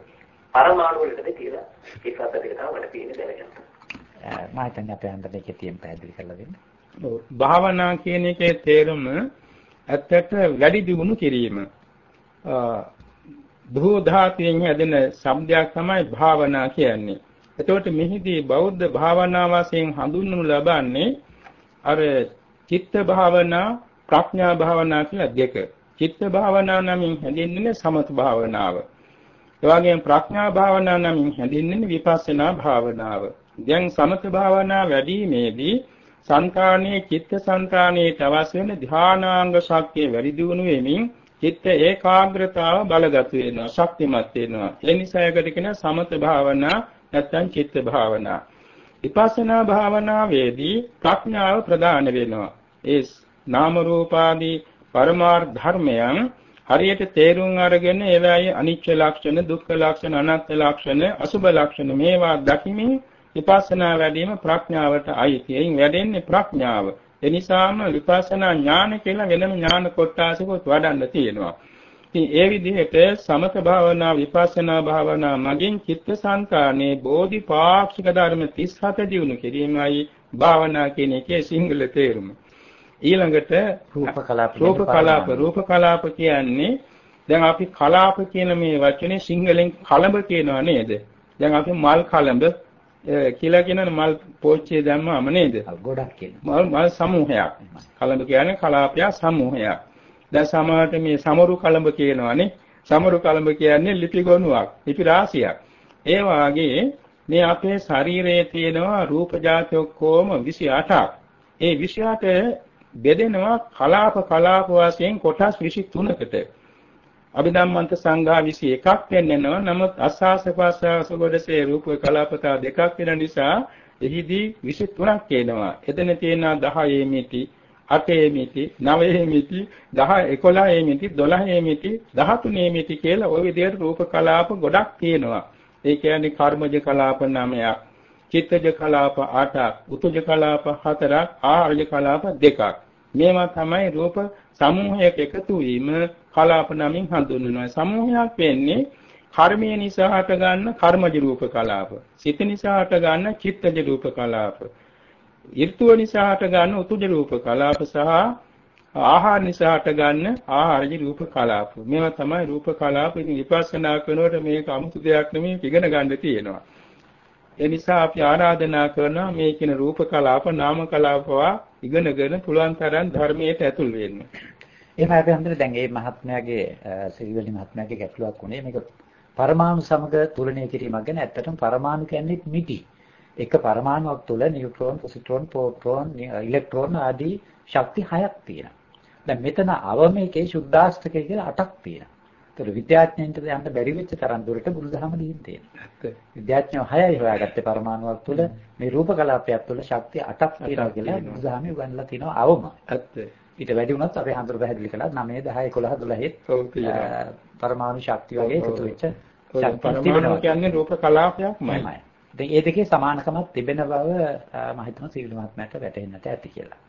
පරමාණු වලටද කියලා ඒ ප්‍රශ්න දෙක තමයි මට තියෙන්නේ දැනගන්න. මම හිතන්නේ අපේ හන්දනේ කෙටියෙන් පැහැදිලි කරලා දෙන්න. භාවනා කියන එකේ තේරුම ඇත්තට වැඩි දියුණු කිරීම. භූ ධාතුයෙන් හැදෙන શબ્දයක් තමයි භාවනා කියන්නේ. එතකොට මෙහිදී බෞද්ධ භාවනා වශයෙන් හඳුන්වනු ලබන්නේ අර චිත්ත භාවනා ප්‍රඥා භාවනා කියලා දෙක. චිත්ත භාවනා නමින් හැඳින්වෙන්නේ සමත භාවනාව. ඒ වගේම ප්‍රඥා භාවනා නමින් හැඳින්වෙන්නේ විපස්සනා භාවනාව. දැන් සමත භාවනා වැඩිීමේදී సంతాනයේ චිත්ත සංතානයේ අවශ්‍ය වෙන ධානාංග ශක්තිය වැඩි දියුණු වෙමින් චිත්ත ඒකාග්‍රතාව බලගත් වෙනවා ශක්තිමත් වෙනවා. ඒ නිසා ඒකට කියන සමත භාවනා නැත්නම් චිත්ත භාවනා. විපස්සනා භාවනාවේදී ප්‍රඥාව ප්‍රදාන වෙනවා. ඒ නාම රූපාදී පරමාර්ථ ධර්මයන් හරියට තේරුම් අරගෙන ඒවායේ අනිත්‍ය ලක්ෂණ දුක්ඛ ලක්ෂණ අනාත්ම ලක්ෂණ අසුභ ලක්ෂණ මේවා දකිමින් විපස්සනා වැඩිම ප්‍රඥාවට අයිති. එයින් වැඩෙන්නේ ප්‍රඥාව. ඒ නිසාම විපස්සනා ඥාන කියලා වෙනම ඥාන කොටසකුත් වඩන්න තියෙනවා. ඉතින් ඒ විදිහට සමත භාවනා විපස්සනා භාවනා මගින් චිත්තසංකානේ බෝධිපාක්ෂික ධර්ම 37 දිනු කිරීමයි භාවනා කියන එකේ සිංහල තේරුම. ඊළඟට රූප කලාප රූප කලාප රූප කලාප කියන්නේ දැන් අපි කලාප කියන මේ වචනේ සිංහලෙන් කලඹ කියනවා නේද? දැන් අපි මල් කලඹ කියලා කියන මල් පෝච්චිය දැම්මම නේද? ගොඩක්. මල් මල් සමූහයක්. කලඹ කියන්නේ කලාපය සමූහයක්. දැන් සමහරට මේ සමරු කලඹ කියනවානේ. සමරු කලඹ කියන්නේ ලිපි ගොනුවක්, ලිපි රාශියක්. ඒ වාගේ මේ අපේ ශරීරයේ තියෙනවා රූප જાති ඔක්කොම 28ක්. ඒ 28 බෙදෙනවා කලාප කලාප වශයෙන් කොටස් 23කට. අභිධම්මන්ත සංඝා 21ක් වෙන්නනවා. නමුත් අස්වාස ප්‍රස්වාස කොටසේ රූප කලාපතා දෙකක් වෙන නිසා එහිදී 23ක් වෙනවා. එතන තියෙනවා 10 මිති, 8 මිති, 9 මිති, 10 11 මිති, 12 මිති, 13 මිති කියලා ওই විදිහට රූප කලාප ගොඩක් තියෙනවා. ඒ කියන්නේ කර්මජ කලාප 9ක්, චිත්තජ කලාප 8ක්, උතුජ කලාප 4ක්, ආර්ය කලාප 2ක්. මේවා තමයි රූප සමූහයක එකතු වීම කලාප නමින් හඳුන්වනවා. සමූහයක් වෙන්නේ කර්මය නිසා හට ගන්න කර්මජ රූප කලාප. සිත නිසා හට ගන්න චිත්තජ රූප කලාප. ඍතුව නිසා හට ගන්න උතුජ රූප කලාප සහ ආහාර නිසා හට ගන්න ආහාරජ රූප කලාප. මේවා තමයි රූප කලාප. ඉතින් විපස්සනා කරනකොට මේක 아무තු දෙයක් නෙමෙයි ඉගෙන ගන්න තියෙනවා. ඒ නිසා අපි ආරාධනා කරනවා මේ කියන රූප කලාප නාම කලාපවා ඉගෙනගෙන පුළුවන් තරම් ධර්මයට ඇතුල් වෙන්න. එහෙනම් අපි හන්දර දැන් මේ මහත්මයාගේ සිරිවැලි මහත්මයාගේ ගැටලුවක් උනේ මේක පරමාණු සමග තුලනය කිරීමක් ගැන ඇත්තටම පරමාණු කියන්නේ මිටි. එක පරමාණුවක් තුල නියුට්‍රෝන, පොසිට්‍රෝන, ප්‍රෝටෝන, ඉලෙක්ට්‍රෝන ආදී ශක්ති හයක් තියෙනවා. දැන් මෙතන අවමේකේ සුද්දාස්තකය කියලා අටක් තියෙනවා. ඒතර විද්‍යාඥයන්ට යන්න බැරි වෙච්ච තරම් දුරට බුදුදහම ලිහින් තියෙනවා. විද්‍යාඥයෝ හයයි හොයාගත්තේ පරමාණුවක් තුළ මේ රූප කලාපයක් තුළ ශක්තිය 8ක් තියෙනවා කියලා බුදුදහමේ උගන්වලා තිනවා අවම. ඇත්ත. ඊට වැඩි වුණත් අපේ හඳුර පැහැදිලි කළා 9 10 11 12 පරමාණු ශක්තිය වගේ එකතු වෙච්ච පරමාණු කියන්නේ රූප කලාපයක්මයි. දැන් ඒ දෙකේ සමානකමක් තිබෙන බව මම හිතනවා සීල මහත්මයාට වැටහෙන්නට ඇති කියලා.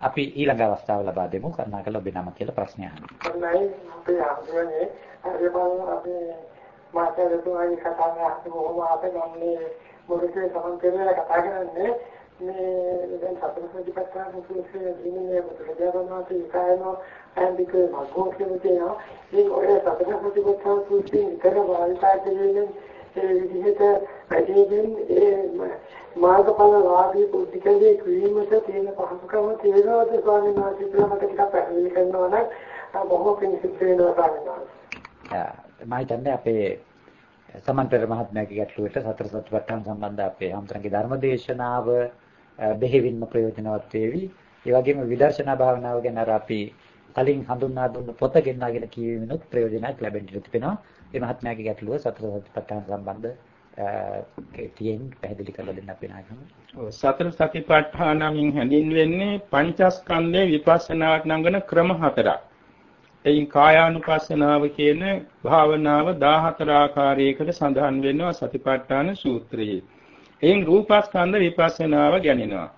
අපි ඊළඟ අවස්ථාව ලබා දෙමු. කරුණාකරලා ඔබේ නම කියලා ප්‍රශ්නය අහන්න. හොඳයි. අපේ ආන්දරනේ හරි බලමු අපි මාතෘකාවේ කතා කරලා කොහොම අපේ ගම්නේ මොකද සමන්තරේ කතා කරන්නේ මේ දැන් සතර සතිපට්ඨාන සූත්‍රයේ දිනේ බුදුරජාණන් ඉකායනෝ ඇන්දික මග්ගෝ කියන තේනවා මේ ඔය සතර සතිපට්ඨාන සූත්‍රයේ විතර වාල්පාතයේ ඒ විදිහට වැඩියෙන් ඒ මාර්ගඵල ලාභී පුද්ගලයේ ක්‍රීමට තියෙන පහසුකම තේරෙනවද ස්වාමීන් වහන්සේ කියලා මට ටිකක් පැහැදිලි කරනවා නම් බොහෝ පිංසිත වෙනවා ස්වාමීන් වහන්සේ. මම හිතන්නේ අපේ සමන්තර මහත්මයාගේ ගැටලුවට සතර සතිපට්ඨාන සම්බන්ධ අපේ හම්තරගේ ධර්මදේශනාව බෙහෙවින්ම ප්‍රයෝජනවත් වේවි. ඒ වගේම විදර්ශනා භාවනාව ගැන අර අපි කලින් හඳුන්වා දුන්න පොත ගෙනාගෙන කියවීමනොත් ප්‍රයෝජනයක් ලැබෙන්න තිබෙනවා. මේ මහත්මයාගේ ගැටලුව සතර සතිපට්ඨාන සම්බන්ධ තියෙන පැහැදිලි කරලා දෙන්න අපේ නායකම. ඔව් සතර සතිපට්ඨානමින් හැඳින්වෙන්නේ පංචස්කන්ධේ විපස්සනාට නංගන ක්‍රම හතරක්. එයින් කායානුපස්සනාව කියන භාවනාව 14 ආකාරයකට සඳහන් වෙනවා සතිපට්ඨාන සූත්‍රයේ. එයින් රූපස්කන්ධ විපස්සනාව ගැනෙනවා.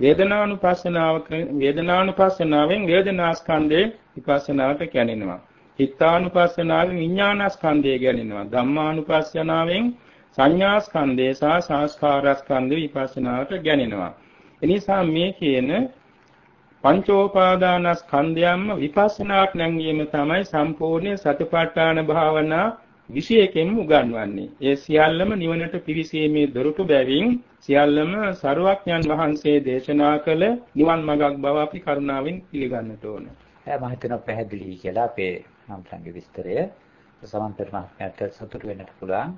වේදනානුපස්සනාව වේදනානුපස්සනාවෙන් වේදනාස්කන්ධේ විපස්සනාවට ගැනෙනවා. චිත්තානුපස්සනාවෙන් විඥානස්කන්ධය ගැනෙනවා. ධම්මානුපස්සනාවෙන් සංඥාස්කන්ධය සහ සංස්කාරස්කන්ධ විපස්සනාවට ගැනෙනවා. එනිසා මේ කියන පංචෝපාදානස්කන්ධයන්ම විපස්සනාට නැංවීම තමයි සම්පූර්ණ සතිපට්ඨාන භාවනා විශේෂයෙන්ම උගන්වන්නේ. ඒ සියල්ලම නිවනට පිවිසීමේ දොරටු බැවින් සියල්ලම සරුවක්ඥන් වහන්සේ දේශනා කළ නිවන් මඟක් බව අපි කරුණාවෙන් පිළිගන්නට ඕන. මම හිතනවා පැහැදිලි කියලා අපේ හම්සංගේ විස්තරය සමන්තර මහත්මයාට සතුටු වෙන්නට පුළුවන්.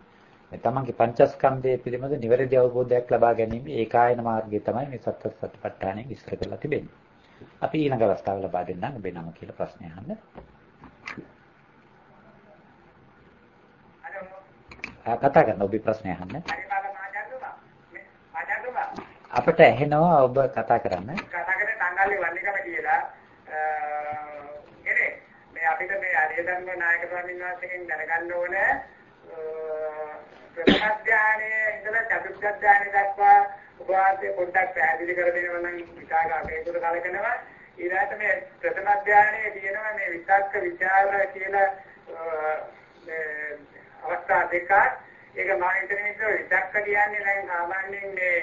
තමන්ගේ පංචස්කන්ධය පිළිබඳ නිවැරදි අවබෝධයක් ලබා ගැනීම ඒකායන මාර්ගය තමයි මේ සත්‍ය සත්‍යපට්ඨානෙ විස්තර කරලා තිබෙන්නේ. අපි ඊළඟ අවස්ථාව ලබා දෙන්නම් ඔබේ නම කියලා ප්‍රශ්නය අහන්න. කතා කරන්න ඔබේ ප්‍රශ්නය අහන්න. අපිට ඇහෙනවා ඔබ කතා කරන්න. කතා කරන්නේ තංගල්ලේ වන්නිකම කියලා. එනේ මේ අපිට මේ ධර්ම නායක ස්වාමීන් වහන්සේගෙන් දැනගන්න ඕනේ ප්‍රථම ධානයේ ඉඳලා චතුර්ථ ධානය දක්වා උපවාසයේ පොඩ්ඩක් පැහැදිලි කර දෙනවා නම් විචාර අපේතුර කලකනවා ඊළඟට මේ ප්‍රථම ධානයේ තියෙනවා මේ විතක්ක ਵਿਚාර කියලා අවස්ථා දෙකක් ඒක මම හිතන්නේ විතක්ක කියන්නේ දැන් සාමාන්‍යයෙන් මේ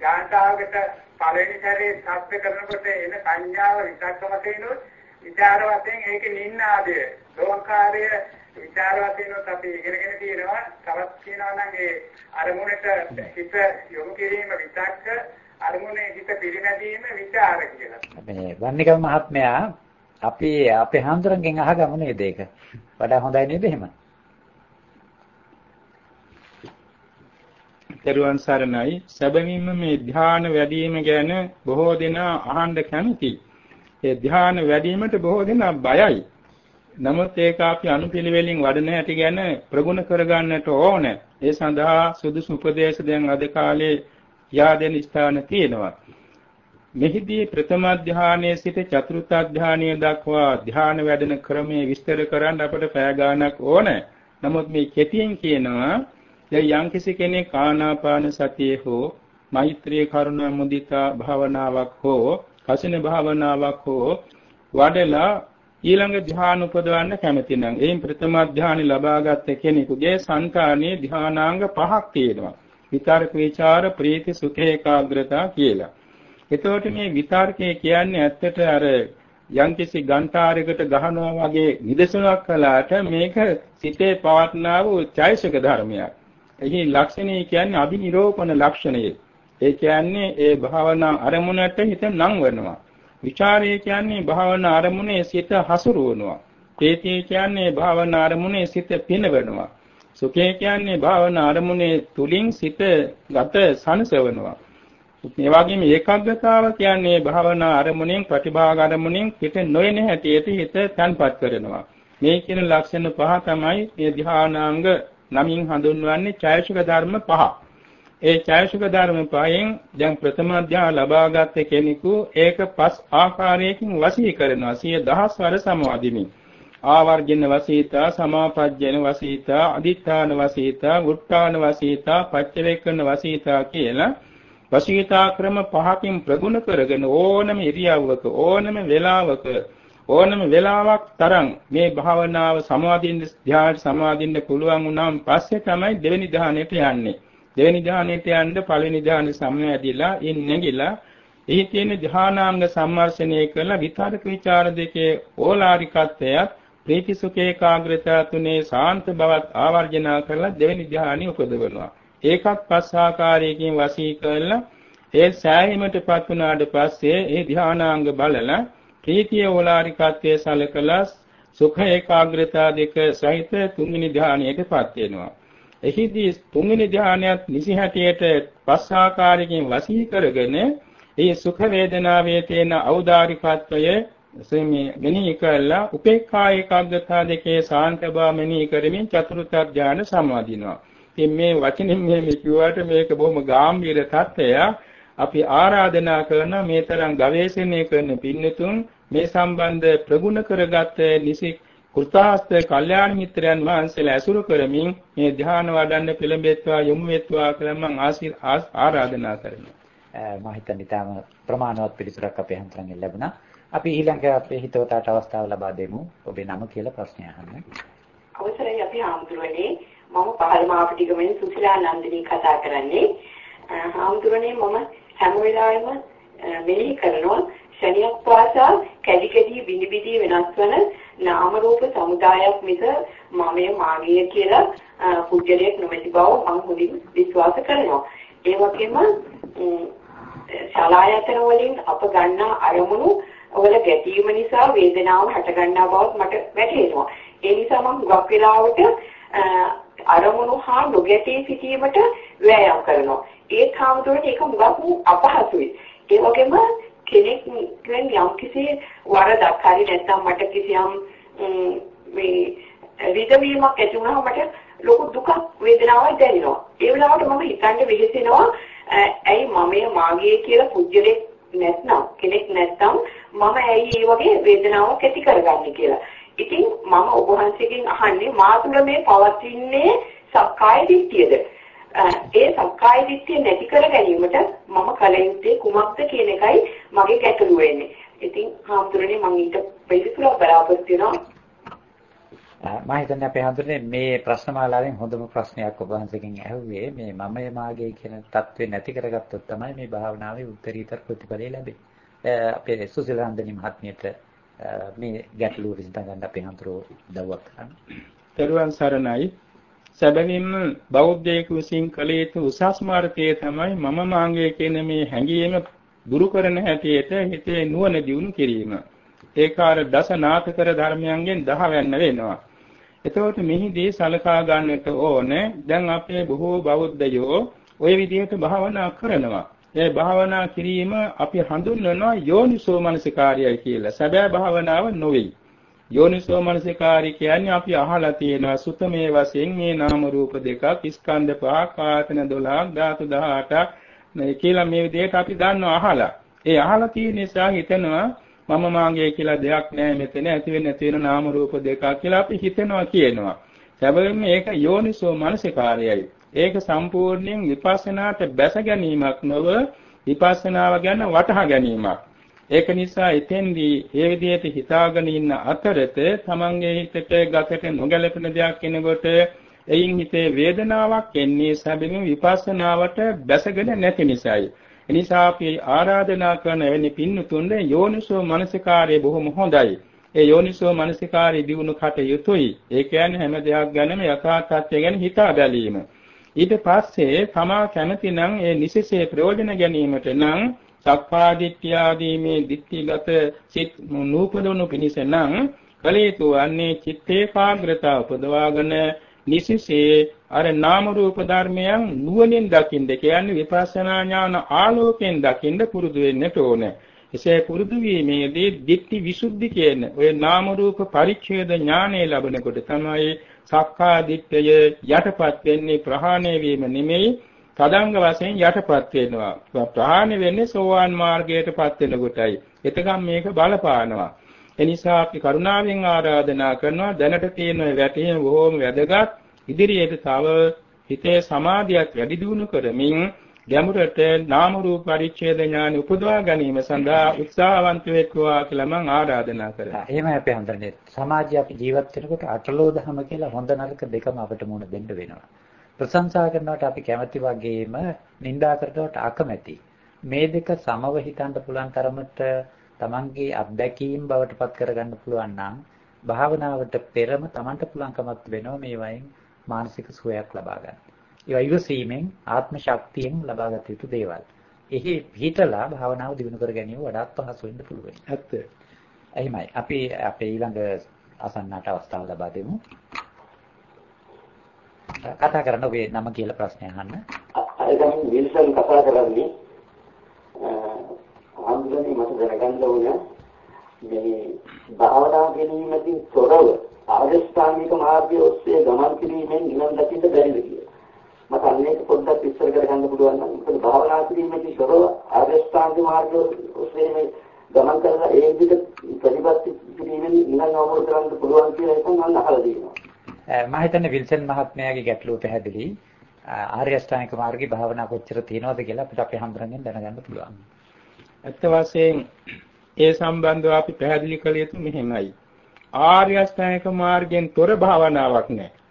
ගාන්ඨාවකට පළවෙනි සැරේ ශබ්ද කරනකොට එන සංඥාව විතක්ක වශයෙන් උත් විචාර වශයෙන් ඒකේ නින්නාදය ලෝකාරය විචාර වශයෙන් උත් අපි ඉගෙනගෙන තියෙනවා තවත් කියනවා නම් ඒ අරමුණට හිත යොමු කිරීම විතක්ක අරමුණේ හිත පිළිමැදීම විචාර කියලා. මේ වන්නිකම මහත්මයා අපි අපේ හාමුදුරන්ගෙන් අහගමු නේද ඒක? වඩා හොඳයි නේද එහෙම? තෙරුවන් සරණයි. සැබවින්ම මේ ධ්‍යාන වැඩිම ගැන බොහෝ දෙනා අහන්න කැමතියි. ඒ ධ්‍යාන වැඩිවීමට බොහෝ දෙනා බයයි. නමුත් ඒක අපි අනුපිළිවෙලින් වඩන හැටි ගැන ප්‍රගුණ කරගන්නට ඕන. ඒ සඳහා සුදුසු උපදේශ දැන් අද කාලේ යාදෙන ස්ථාන තියෙනවා. මෙහිදී ප්‍රථම ධානයේ සිට චතුර්ථ ධානය දක්වා ධාන වැඩෙන ක්‍රමයේ විස්තර කරන්න අපට පැය ගාණක් ඕන. නමුත් මේ කෙටියෙන් කියනවා දැන් යම්කිසි කෙනෙක් ආනාපාන සතියේ හෝ මෛත්‍රී කරුණා මුදිතා භාවනාවක් හෝ කසින භාවනාවක් හෝ වඩලා ඊළඟ ධ්‍යාන උපදවන්න කැමති නම් එයින් ප්‍රථම ධ්‍යානෙ ලබාගත් කෙනෙකුගේ సంతානයේ ධ්‍යානාංග පහක් තියෙනවා. විතර්ක විචාර ප්‍රීති සුඛ ඒකාග්‍රතාව කියලා. එතකොට මේ විතර්කය කියන්නේ ඇත්තට අර යම්කිසි ගන්ටාරයකට ගහනවා වගේ නිදසුනක් කළාට මේක සිතේ පවත්නා වූ චෛසික ධර්මයක්. එහි ලක්ෂණය කියන්නේ අභිනිරෝපණ ලක්ෂණය. ඒ කියන්නේ ඒ භාවනා අරමුණට හිත නංවනවා. විචාරය කියන්නේ භාවනා අරමුණේ සිත හසුරුවනවා. ප්‍රීතිය කියන්නේ භාවනා අරමුණේ සිත පිනවනවා. සුඛය කියන්නේ භාවනා අරමුණේ තුලින් සිත ගත සනසවනවා. මේ වගේම ඒකාග්‍රතාව කියන්නේ භාවනා අරමුණෙන් ප්‍රතිභාග අරමුණෙන් පිට නොයන හැටියට හිත තන්පත් කරනවා. මේ කියන ලක්ෂණ පහ තමයි මේ ධානාංග නමින් හඳුන්වන්නේ ඡායශික ධර්ම පහ. ඒ ඡායශික ධර්ම පහෙන් දැන් ප්‍රථම ධ්‍යාන ලබාගත් කෙනෙකු ඒක පස් ආකාරයකින් වශී කරනවා. සිය දහස් වර සමවදිමින්. ආවර්ජන වසීතා සමාපජ්ජන වසීතා අදිඨාන වසීතා උත්තාන වසීතා පච්චවේකන වසීතා කියලා වසීතා ක්‍රම පහකින් ප්‍රගුණ කරගෙන ඕනම ඉරියව්වක ඕනම වෙලාවක ඕනම වෙලාවක් තරම් මේ භාවනාව සමාධින්න ධ්‍යාන සමාධින්න පුළුවන් වුණාන් පස්සේ තමයි දෙවෙනි ධ්‍යානෙට යන්නේ. දෙවෙනි ධ්‍යානෙට යන්න පළවෙනි ධ්‍යානෙ සම්මැදිලා ඉන් නැගිලා එහි තියෙන ධ්‍යානාංග සම්මර්ෂණය කරලා විතරක ਵਿਚාර දෙකේ ඕලාරිකත්වයත් ප්‍රීති සුඛ ඒකාග්‍රතාව තුනේ ශාන්ත බවත් ආවර්ජනා කරලා දෙවෙනි ධ්‍යානෙ උපදවනවා. ඒකත් පස් ආකාරයකින් වශී කරලා ඒ සෑහීමටපත් වුණාට පස්සේ ඒ ධානාංග බලලා ප්‍රීතිය ඕලාරිකත්වයේ සලකලා සුඛ ඒකාග්‍රතාව දෙක සහිත තුන්වෙනි ධානයටපත් වෙනවා. එහිදී තුන්වෙනි ධානයත් නිසි හැටියට පස් ආකාරයකින් වශී කරගෙන ඒ සුඛ වේදනාවේ තියෙන ඖදාරිකත්වය සෙමි මෙනෙහි කළා උපේක්ඛා ඒකාග්‍රතාව දෙකේ සාන්ත බව මෙනෙහි කරමින් චතුර්ථ ධානය සමාදිනවා. ඉතින් මේ වචනින් මෙහෙම කිව්වට මේක බොහොම ගැඹීර තත්ත්වයක්. අපි ආරාධනා කරන මේ තරම් ගවේෂණය කරන පින්නතුන් මේ සම්බන්ධ ප්‍රගුණ කරගත් නිසි කෘතාස්ත කල්යාණ මිත්‍රයන් වහන්සේලා ඇසුරු කරමින් මේ ධ්‍යාන වඩන්න පෙළඹෙත්වා යොමු වෙත්වා කියලා මම ආරාධනා කරනවා. මම හිතන්නේ ඊටම ප්‍රමාණවත් පිළිතුරක් අපේ හන්තරන්ගෙන් ලැබුණා. අපි ඊළඟ අපේ හිතවතට අවස්ථාව ලබා දෙමු. ඔබේ නම කියලා ප්‍රශ්නය අහන්න. අවසරයි අපි හාමුදුරනේ මම පහළ මාපටිගමෙන් සුසිලා නන්දිනී කතා කරන්නේ. හාමුදුරනේ මම හැම වෙලාවෙම මෙනෙහි කරනවා ශනියක් පාසා කැඩි කැඩි බිනි බිනි වෙනස් වන නාම රූප සමුදායක් මිස මමයේ මාගිය කියලා පුජ්‍යලයක් නොමැති බව මම හොඳින් විශ්වාස කරනවා. ඒ වගේම ශලායතන වලින් අප ගන්නා අරමුණු වල ගැටීම නිසා වේදනාව හට ගන්නා බවත් මට වැටහෙනවා. ඒ නිසා මම ගොඩක් වෙලාවට අරමුණු හා නොගැටී සිටීමට වෑයම් කරනවා. ඒ කාමතුරට ඒක මුගක් අපහසුයි. ඒ වගේම කෙනෙක්ගෙන් යම් කිසි වරදක් හරි නැත්නම් මට කිසියම් මේ විදවීමක් ඇති වුණාම මට ලොකු දුකක් වේදනාවක් දැනෙනවා. ඒ වෙලාවට මම හිතන්න වෙහෙසෙනවා ඇයි මමයේ මාගේ කියලා පුජ්‍යලෙක් නැත්නම් කෙනෙක් නැත්නම් මම ඇයි මේ වගේ වේදනාවක් ඇති කරගන්නේ කියලා. ඉතින් මම ඔබ වහන්සේගෙන් අහන්නේ මා තුළ මේ පවතින්නේ සක්කාය දිට්ඨියද? ඒ සක්කාය දිට්ඨිය නැති කර ගැනීමට මම කල යුත්තේ කුමක්ද කියන එකයි මගේ ගැටලුව වෙන්නේ. ඉතින් හාමුදුරනේ මම ඊට පිළිතුරක් බලාපොරොත්තු වෙනවා. මම හිතන්නේ අපේ හඳුනේ මේ ප්‍රශ්න මාලාවෙන් හොඳම ප්‍රශ්නයක් ඔබ වහන්සේගෙන් ඇහුවේ මේ මමයේ මාගේ කියන தત્ත්වේ නැති කරගත්තොත් තමයි මේ භාවනාවේ උත්තරීතර ප්‍රතිඵලය ලැබෙන්නේ. අපේ සුසිලන්දනි මහත්මියට Uh, මේ ගැටලුව විසඳගන්න අපේ හඳුරෝ දවවක් කරන්න. තෙරුවන් සරණයි. සැබවින්ම බෞද්ධයෙකු විසින් කළ යුතු උසස් මාර්ගය තමයි මම මාංගය කියන මේ හැඟීම දුරු කරන හැටියට හිතේ නුවණ දියුණු කිරීම. ඒකාර දසනාථකර ධර්මයන්ගෙන් දහවැන්න වෙනවා. එතකොට මෙහිදී සලකා ගන්නට ඕනේ දැන් අපේ බොහෝ බෞද්ධයෝ ওই විදිහට භාවනා කරනවා. ඒ භාවනා කිරීම අපි හඳුන්වනවා යෝනිසෝ මනසිකාර්යයි කියලා. සැබෑ භාවනාව නොවේ. යෝනිසෝ මනසිකාර්ය කියන්නේ අපි අහලා තියෙනවා සුතමේ වශයෙන් මේ නාම රූප දෙකක් ස්කන්ධ පහක් ආයතන 12ක් ධාතු 18ක් මේ කියලා මේ විදිහට අපි දන්නවා අහලා. ඒ අහලා තියෙන නිසා හිතනවා මම මාගේ කියලා දෙයක් නැහැ මෙතන ඇති වෙන්නේ නැති වෙන නාම රූප දෙකක් කියලා අපි හිතනවා කියනවා. හැබැයි මේක යෝනිසෝ මනසිකාර්යයි. ඒක සම්පූර්ණයෙන් විපස්සනාට බැස ගැනීමක් නොව විපස්සනාව ගැන වටහා ගැනීමක්. ඒක නිසා එතෙන්දී ඒ විදිහට හිතාගෙන ඉන්න අතරත තමන්ගේ හිතට ගතට නොගැලපෙන දෙයක් එනකොට එයින් හිතේ වේදනාවක් එන්නේ සැබවින් විපස්සනාවට බැසගෙන නැති නිසායි. එනිසා අපි ආරාධනා කරන එවැනි පින්නතුන්ගේ යෝනිසෝ මනසිකාරය බොහොම හොඳයි. ඒ යෝනිසෝ මනසිකාරය දිනු කට යුතුයි. ඒ කියන්නේ හැම දෙයක් ගැනම යථා තත්ත්වය ගැන හිතා බැලීම. ඊට පස්සේ තමා කැමති නම් ඒ නිසිසේ ප්‍රයෝජන ගැනීමට නම් සක්කාදිට්ඨිය ආදී මේ දිට්ඨිගත සිත් නූපදවනු පිණිස නම් කලේතු වන්නේ චිත්ත ඒකාග්‍රතාව උපදවාගෙන නිසිසේ අර නාම රූප ධර්මයන් නුවණින් දකින්න කියන්නේ විපස්සනා ඥාන ආලෝකයෙන් දකින්න පුරුදු වෙන්නට ඕනේ. එසේ පුරුදු වීමේදී ditthi visuddhi කියන ඔය නාම රූප පරිච්ඡේද ඥානය ලැබෙනකොට තමයි සක්කා දිට්ඨය යටපත් වෙන්නේ ප්‍රහාණය වීම නෙමෙයි තදංග වශයෙන් යටපත් වෙනවා. ප්‍රහාණය වෙන්නේ සෝවාන් මාර්ගයටපත් වෙන කොටයි. එතකම් මේක බලපානවා. එනිසා අපි කරුණාවෙන් ආරාධනා කරනවා දැනට තියෙන වැටීම බොහෝම වැදගත් ඉදිරියට තව හිතේ සමාධියක් වැඩි දියුණු කරමින් ගැඹුරට නාම රූප පරිච්ඡේද ඥාන උපදවා ගැනීම සඳහා උත්සාහවන්ත වෙත්වා කියලා මම ආරාධනා කරනවා. එහෙමයි අපි හඳුනන්නේ. සමාජයේ අපි ජීවත් වෙනකොට අටලෝ දහම කියලා හොඳ නරක දෙකම අපිට මුණ දෙන්න වෙනවා. ප්‍රශංසා කරනවට අපි කැමති වගේම නිඳා කරනවට අකමැති. මේ දෙක සමව හිතන්න පුළුවන් තරමට තමන්ගේ අත්දැකීම් බවට පත් කරගන්න පුළුවන් නම් භාවනාවට පෙරම තමන්ට පුළුවන්කමක් වෙනවා මේ වයින් මානසික සුවයක් ලබා ගන්න. ඒවා ඉවසීමෙන් ආත්ම ශක්තියෙන් ලබාගත යුතු දේවල්. එහි පිටලා භාවනාව දිනු කර ගැනීම වඩාත් පහසු වෙන්න පුළුවන්. ඇත්ත. එහෙමයි. අපි අපේ ඊළඟ අසන්නට අවස්ථාව ලබා දෙමු. කතා කරන්න ඔබේ නම කියලා ප්‍රශ්නය අහන්න. අර ගමන් විල්සන් කතා කරන්නේ ආන්දරේ මට දැනගන්න ඕන මේ භාවනා කිරීමකින් තොරව ආදස්ථානික මාර්ගය ඔස්සේ ගමන් කිරීමෙන් නිවන් දකින්න බැරිද කියලා. මට අන්නේක පොඩ්ඩක් විස්තර කරගන්න පුළුවන් නම් මොකද භාවනා කිරීමකින් තොරව ආදස්ථානික මාර්ගය ඔස්සේ මේ ගමන් කරලා ඒ විදිහට ප්‍රතිපත්ති කිරීමෙන් නිවන් අවබෝධ කරගන්න පුළුවන් කියලා එකක් මම අහලා තියෙනවා. මම හිතන්නේ විල්සන් මහත්මයාගේ ගැටලුව පැහැදිලි. ආර්ය අෂ්ටාංගික මාර්ගයේ භාවනා කොච්චර තියෙනවද කියලා අපිට අපේ හම්බරෙන් දැනගන්න පුළුවන්. ඇත්ත වශයෙන් ඒ සම්බන්ධව අපි පැහැදිලි කළ යුතු මෙහෙමයි. ආර්ය අෂ්ටාංගික මාර්ගයෙන් තොර භාවනාවක් නැහැ.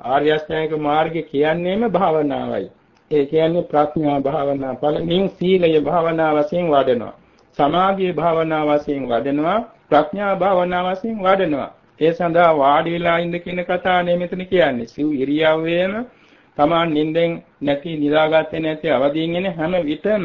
ආර්ය අෂ්ටාංගික මාර්ගය කියන්නේම භාවනාවයි. ඒ කියන්නේ ප්‍රඥා භාවනා පළමුවෙන් සීලය භාවනා වශයෙන් වඩනවා. සමාධිය භාවනා වශයෙන් වඩනවා. ප්‍රඥා භාවනා වශයෙන් වඩනවා. ඒ සඳහා වාඩි වෙලා ඉන්න කියන කතාව නේ මෙතන කියන්නේ. සිව් ඉරියව්වේම Taman නිින්දෙන් නැති නිදාගත්තේ නැති අවදීන් එන හැම විටම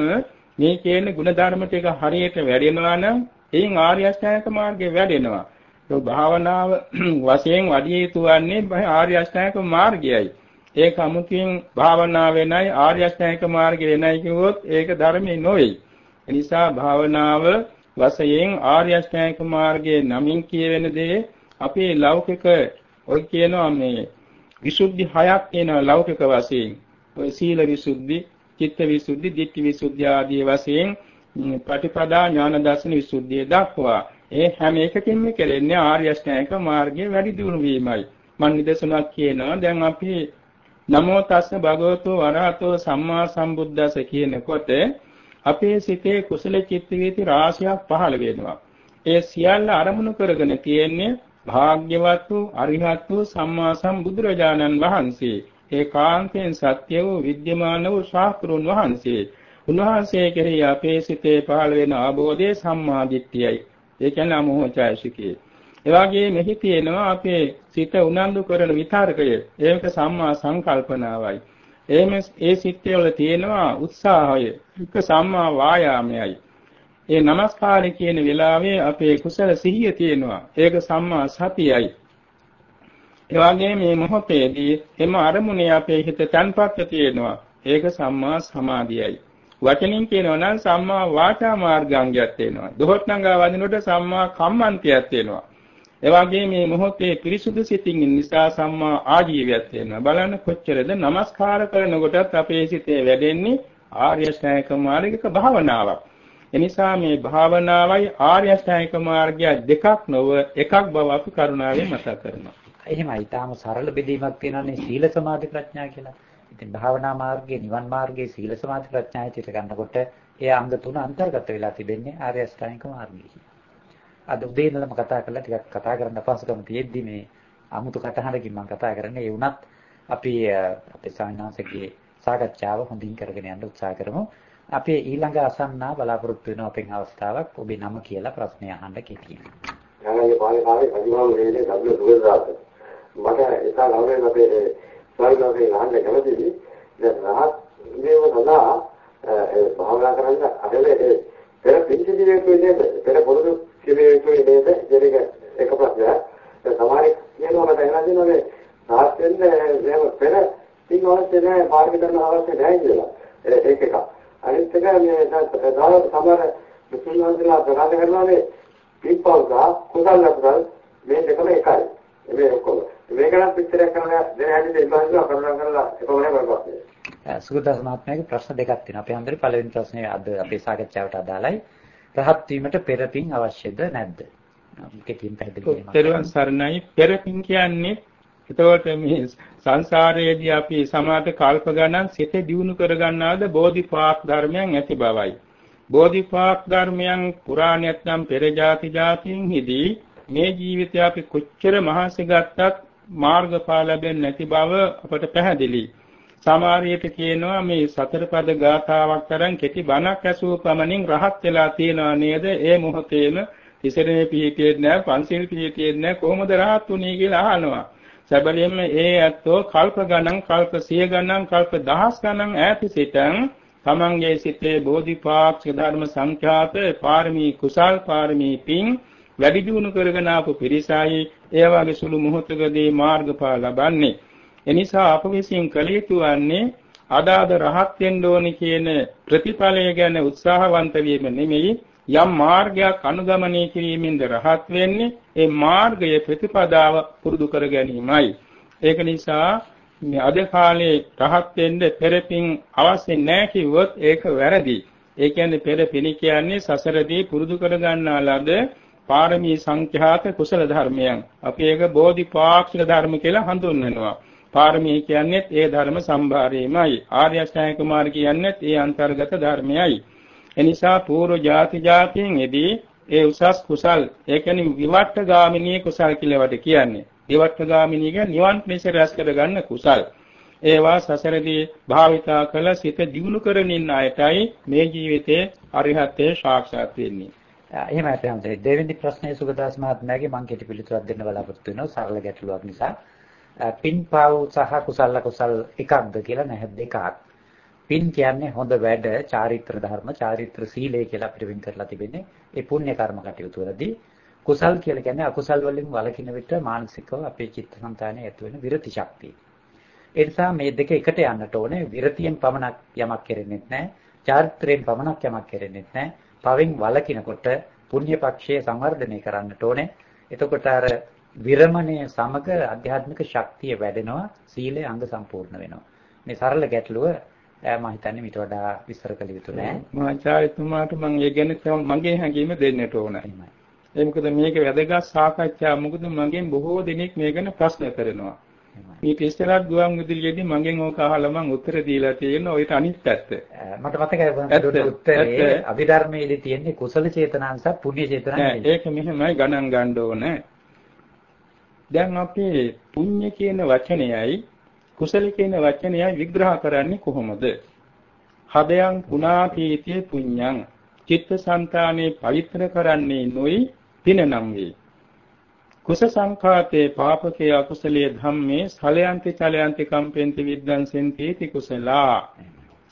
මේ කියන ಗುಣධර්ම ටික හරියට වැඩෙනවා නම් එයින් ආර්ය අෂ්ටාංගික මාර්ගය වැඩෙනවා. ඒ භාවනාව වශයෙන් වැඩි යුතු වන්නේ ආර්ය අෂ්ටාංගික මාර්ගයයි. ඒක අමුතුවෙන් භාවනාව වෙනයි ආර්ය අෂ්ටාංගික මාර්ගය වෙනයි කිව්වොත් ඒක ධර්මයේ නොවේ. එනිසා භාවනාව වශයෙන් ආර්ය අෂ්ටාංගික මාර්ගයේ නමින් කියවෙන දේ අපේ ලෞකික ඔය කියනවා මේ විසුද්ධි හයක් තියෙනවා ලෞකික වශයෙන්. ඔය සීල විසුද්ධි, චිත්ත විසුද්ධි, ditthi විසුද්ධි ආදී වශයෙන් ප්‍රතිපදා ඥාන දර්ශන විසුද්ධිය දක්වා ඒ හැම එකකින්ම කෙරෙන්නේ ආර්ය අෂ්ටාංගික මාර්ගයේ වැඩි දියුණු වීමයි. මන් නිදසුනක් කියනවා දැන් අපි නමෝ තස්ස භගවතු වරහතෝ සම්මා සම්බුද්දස්ස කියනකොට අපේ සිතේ කුසල චිත්ත වේති රාශියක් පහළ වෙනවා. ඒ සියල්ල අරමුණු කරගෙන තියෙන්නේ භාග්‍යවත් වූ අරිහත් වූ සම්මා සම්බුදුරජාණන් වහන්සේ ඒකාන්තයෙන් සත්‍ය වූ විද්‍යමාන වූ ශාස්ත්‍රුන් වහන්සේ උන්වහන්සේ කෙරෙහි අපේ සිතේ පහළ වෙන ආબોධය සම්මා දිට්ඨියයි ඒ කියන්නේ අමෝහචෛසිකේ එවාගේ මෙහි තියෙනවා අපේ සිත උනන්දු කරන විතරකය ඒක සම්මා සංකල්පනාවයි එහෙම ඒ සිත්ය වල තියෙනවා උත්සාහය එක සම්මා වායාමයයි ඒ নমස්කාරය කියන වෙලාවේ අපේ කුසල සිහිය තියෙනවා. ඒක සම්මා සතියයි. ඒ වගේම මේ මොහොතේදී එම අරමුණේ අපේ හිත තන්පත්ව තියෙනවා. ඒක සම්මා සමාධියයි. වචනින් කියනවා නම් සම්මා වාචා මාර්ගාංගයක් වෙනවා. දොහොත් නංගා වදිනකොට සම්මා කම්මන්තයක් වෙනවා. ඒ වගේම මේ මොහොතේ පිරිසුදු සිතින් නිසා සම්මා ආජීවයක් වෙනවා. බලන්න කොච්චරද নমස්කාර කරනකොටත් අපේ සිතේ වැඩෙන්නේ ආර්ය ශ්‍රේණික මාර්ගික භාවනාවක්. එනිසා මේ භාවනාවයි ආර්ය අෂ්ටාංගික මාර්ගය දෙකක් නොව එකක් බව අපි කරුණාවෙන් මතක් කරනවා. එහෙමයි. ඊටාම සරල බෙදීමක් තියෙනවානේ සීල සමාධි ප්‍රඥා කියලා. ඉතින් භාවනා මාර්ගයේ නිවන් මාර්ගයේ සීල සමාධි ප්‍රඥා හිතට ගන්නකොට ඒ අංග තුන අන්තර්ගත වෙලා තිබෙන්නේ ආර්ය අෂ්ටාංගික මාර්ගයේ. අද උදේ ඉඳලම කතා කරලා ටිකක් කතා කරන්න අපහසුකම් තියෙද්දි මේ අමුතු කටහඬකින් මම කතා කරන්නේ ඒ වුණත් අපි අපේ සාමිනාසගේ සාකච්ඡාව හොඳින් කරගෙන යන්න උත්සාහ කරමු. අපි ඊළඟ අසන්නා බලාපොරොත්තු වෙන අපෙන් අවස්ථාවක් ඔබේ නම කියලා ප්‍රශ්නය අහන්න කෙටියෙන්. යාගේ පාලිකාවේ අදිවාම වේලේ දබ්ල දුරදාස. මට ඒක ගෞරවයෙන් අපේ ස්වාමීන් වහන්සේ කැමතියි. දැන් රහත් වීම සඳහා භාවනා කරන්න අදලේ පෙර පිංචිදිවේ කියන්නේ පෙර පොදු කිරියේ කියන්නේ නේද? ඒක ප්‍රශ්නයක්. සමහර කියනවා මට එනවා දෙනවා මේ රහත් වෙන්න එහෙම පෙර පින් අවශ්‍ය නැහැ පාරමී ධර්ම අවශ්‍ය නැහැ කියලා. ඒක එක. අනිත් එක මේ සමහර මුස්ලිම්වන්සලා ප්‍රකාශ කරනවා මේ පින්පවසා කුසල ලකුසල් මේ දෙකම එකයි. මේ ඔක්කොම. මේක නම් පිටරයක් කරලා දැන හැදෙන්න ඉබ්බාහිම කරුණා කරලා එකවරේ බලපස්සේ. සුගතස් මහත්මයාගේ ප්‍රශ්න දෙකක් තියෙනවා. අපි හන්දරේ පළවෙනි ප්‍රශ්නේ අද අපේ සාකච්ඡාවට අදාළයි. රහත් වීමට පෙරපින් අවශ්‍යද නැද්ද? කෙටියෙන් පැහැදිලි කිරීමක්. තෙරුවන් සරණයි පෙරපින් කියන්නේ එතකොට මේ සංසාරයේදී අපි සමාත කල්ප ගණන් සිත දියුණු කරගන්නාද බෝධිපාක් ධර්මයන් ඇති බවයි. බෝධිපාක් ධර්මයන් පුරාණයක් නම් පෙර જાති જાතියින් හිදී මේ ජීවිතය අපි කොච්චර මහන්සි ගත්තත් මාර්ගඵල ලැබෙන්නේ නැති බව අපට පැහැදිලි. සමහරවිට කියනවා මේ සතර පද ගාථාවක් තරම් කෙටි බණක් ඇසූ පමණින් රහත් වෙලා තියනවා නේද? ඒ මොහොතේම තිසරණේ පිහිටියෙත් නැහැ, පන්සිල් පිහිටියෙත් නැහැ කොහොමද රහත් උනේ කියලා අහනවා. සැබවින්ම ඒ ඇත්තෝ කල්ප ගණන්, කල්ප සිය ගණන්, කල්ප දහස් ගණන් ඈත සිටන් තමන්ගේ සිතේ බෝධිපාක්ෂ ධර්ම සංඛ්‍යාත පාරමී කුසල් පාරමී පිං වැඩි දියුණු කරගෙන ආපු පිරිසයි ඒ වගේ සුළු මොහොතකදී මාර්ගඵල ලබන්නේ. එනිසා අප විසින් කළ යුතු වන්නේ අදාද රහත් වෙන්න ඕනි කියන ප්‍රතිඵලය ගැන උත්සාහවන්ත වීම නෙමෙයි යම් මාර්ගයක් අනුගමනය කිරීමෙන්ද රහත් වෙන්නේ ඒ මාර්ගයේ ප්‍රතිපදාව පුරුදු කර ගැනීමයි. ඒක නිසා මේ අද කාලේ රහත් වෙන්න පෙරපින් අවශ්‍ය නැහැ කිව්වොත් ඒක වැරදි. ඒ කියන්නේ පෙරපිනි කියන්නේ සසරදී පුරුදු කර ගන්නා ලද පාරමී සංඛ්‍යාත කුසල ධර්මයන් අපි ඒක බෝධිපාක්ෂික ධර්ම කියලා හඳුන්වනවා පාරමී කියන්නේත් ඒ ධර්ම සම්භාරයමයි. ආර්ය අෂ්ටාංගික මාර්ගය කියන්නේත් ඒ අන්තර්ගත ධර්මයයි. එනිසා පූර්ව ಜಾති ಜಾතියෙන් එදී ඒ උසස් කුසල් ඒ කියන්නේ විවට්ට ගාමිනී කුසල් කියලා වට කියන්නේ. විවට්ට ගාමිනී කියන්නේ නිවන් පිණිස රැස් කරගන්න කුසල්. ඒවා සසරදී භාවිතා කළ සිත දියුණු කරමින් අයටයි මේ ජීවිතයේ අරිහත්ත්වය සාක්ෂාත් වෙන්නේ. එහෙමයි තමයි. දෙවෙනි ප්‍රශ්නේ සුගදාස් මහත්මයාගේ මම කෙටි පිළිතුරක් දෙන්න බලාපොරොත්තු වෙනවා සරල ගැටලුවක් නිසා. පින්පව් සහ කුසල කුසල් එකක්ද කියලා නැහැ දෙකක්. පින් කියන්නේ හොඳ වැඩ, චාරිත්‍ර ධර්ම, චාරිත්‍ර සීලය කියලා අපිට වෙන් කරලා තිබෙන්නේ. ඒ පුණ්‍ය කර්ම කටයුතු වලදී කුසල් කියලා කියන්නේ අකුසල් වලින් වළකින විට මානසිකව අපේ චිත්තසංතානයේ ඇති වෙන විරති ශක්තිය. ඒ නිසා මේ දෙක එකට යන්නට ඕනේ. විරතියෙන් පමණක් යමක් කෙරෙන්නේ නැහැ. චාරිත්‍රයෙන් පමණක් යමක් කෙරෙන්නේ නැහැ. පවෙන් වළකිනකොට පුණ්‍ය පක්ෂයේ සංවර්ධනය කරන්නට ඕනේ. එතකොට අර විරමණය සමග අධ්‍යාත්මික ශක්තිය වැඩෙනවා සීලය අංග සම්පූර්ණ වෙනවා. මේ සරල ගැටලුව මම හිතන්නේ මීට වඩා විස්තර කළ යුතු නෑ. මහාචාර්යතුමාට මම ඒ ගැන මගේ හැඟීම දෙන්නට ඕන. ඒ මොකද මේක වැදගත් සාකච්ඡා මොකද මගෙන් බොහෝ දෙනෙක් මේ ගැන ප්‍රශ්න කරනවා මේ ඉස්සරහත් ගුවන් විදුලියේදී මගෙන් ඕක අහලා මම උත්තර දීලා තියෙනවා ඔයිට අනිත් පැත්ත. මට මතකයි උත්තරේ අභිධර්මයේදී තියෙන්නේ කුසල චේතනා නිසා පුණ්‍ය චේතනා නෙවෙයි. ඒක මෙහෙමයි ගණන් ගන්න ඕනේ. දැන් අපි පුණ්‍ය කියන වචනයයි කුසල කියන වචනයයි විග්‍රහ කරන්නේ කොහොමද? හදයන් පුනාපීතිය පුඤ්ඤං චිත්තසංතානේ පවිත්‍ර කරන්නේ නොයි පින නම් වේ. කුස සංඛාතේ පාපකේ අකුසලයේ ධම්මේ සලයන්ති චලයන්ති කම්පෙන්ති විද්දන්සෙන්ති කුසලා.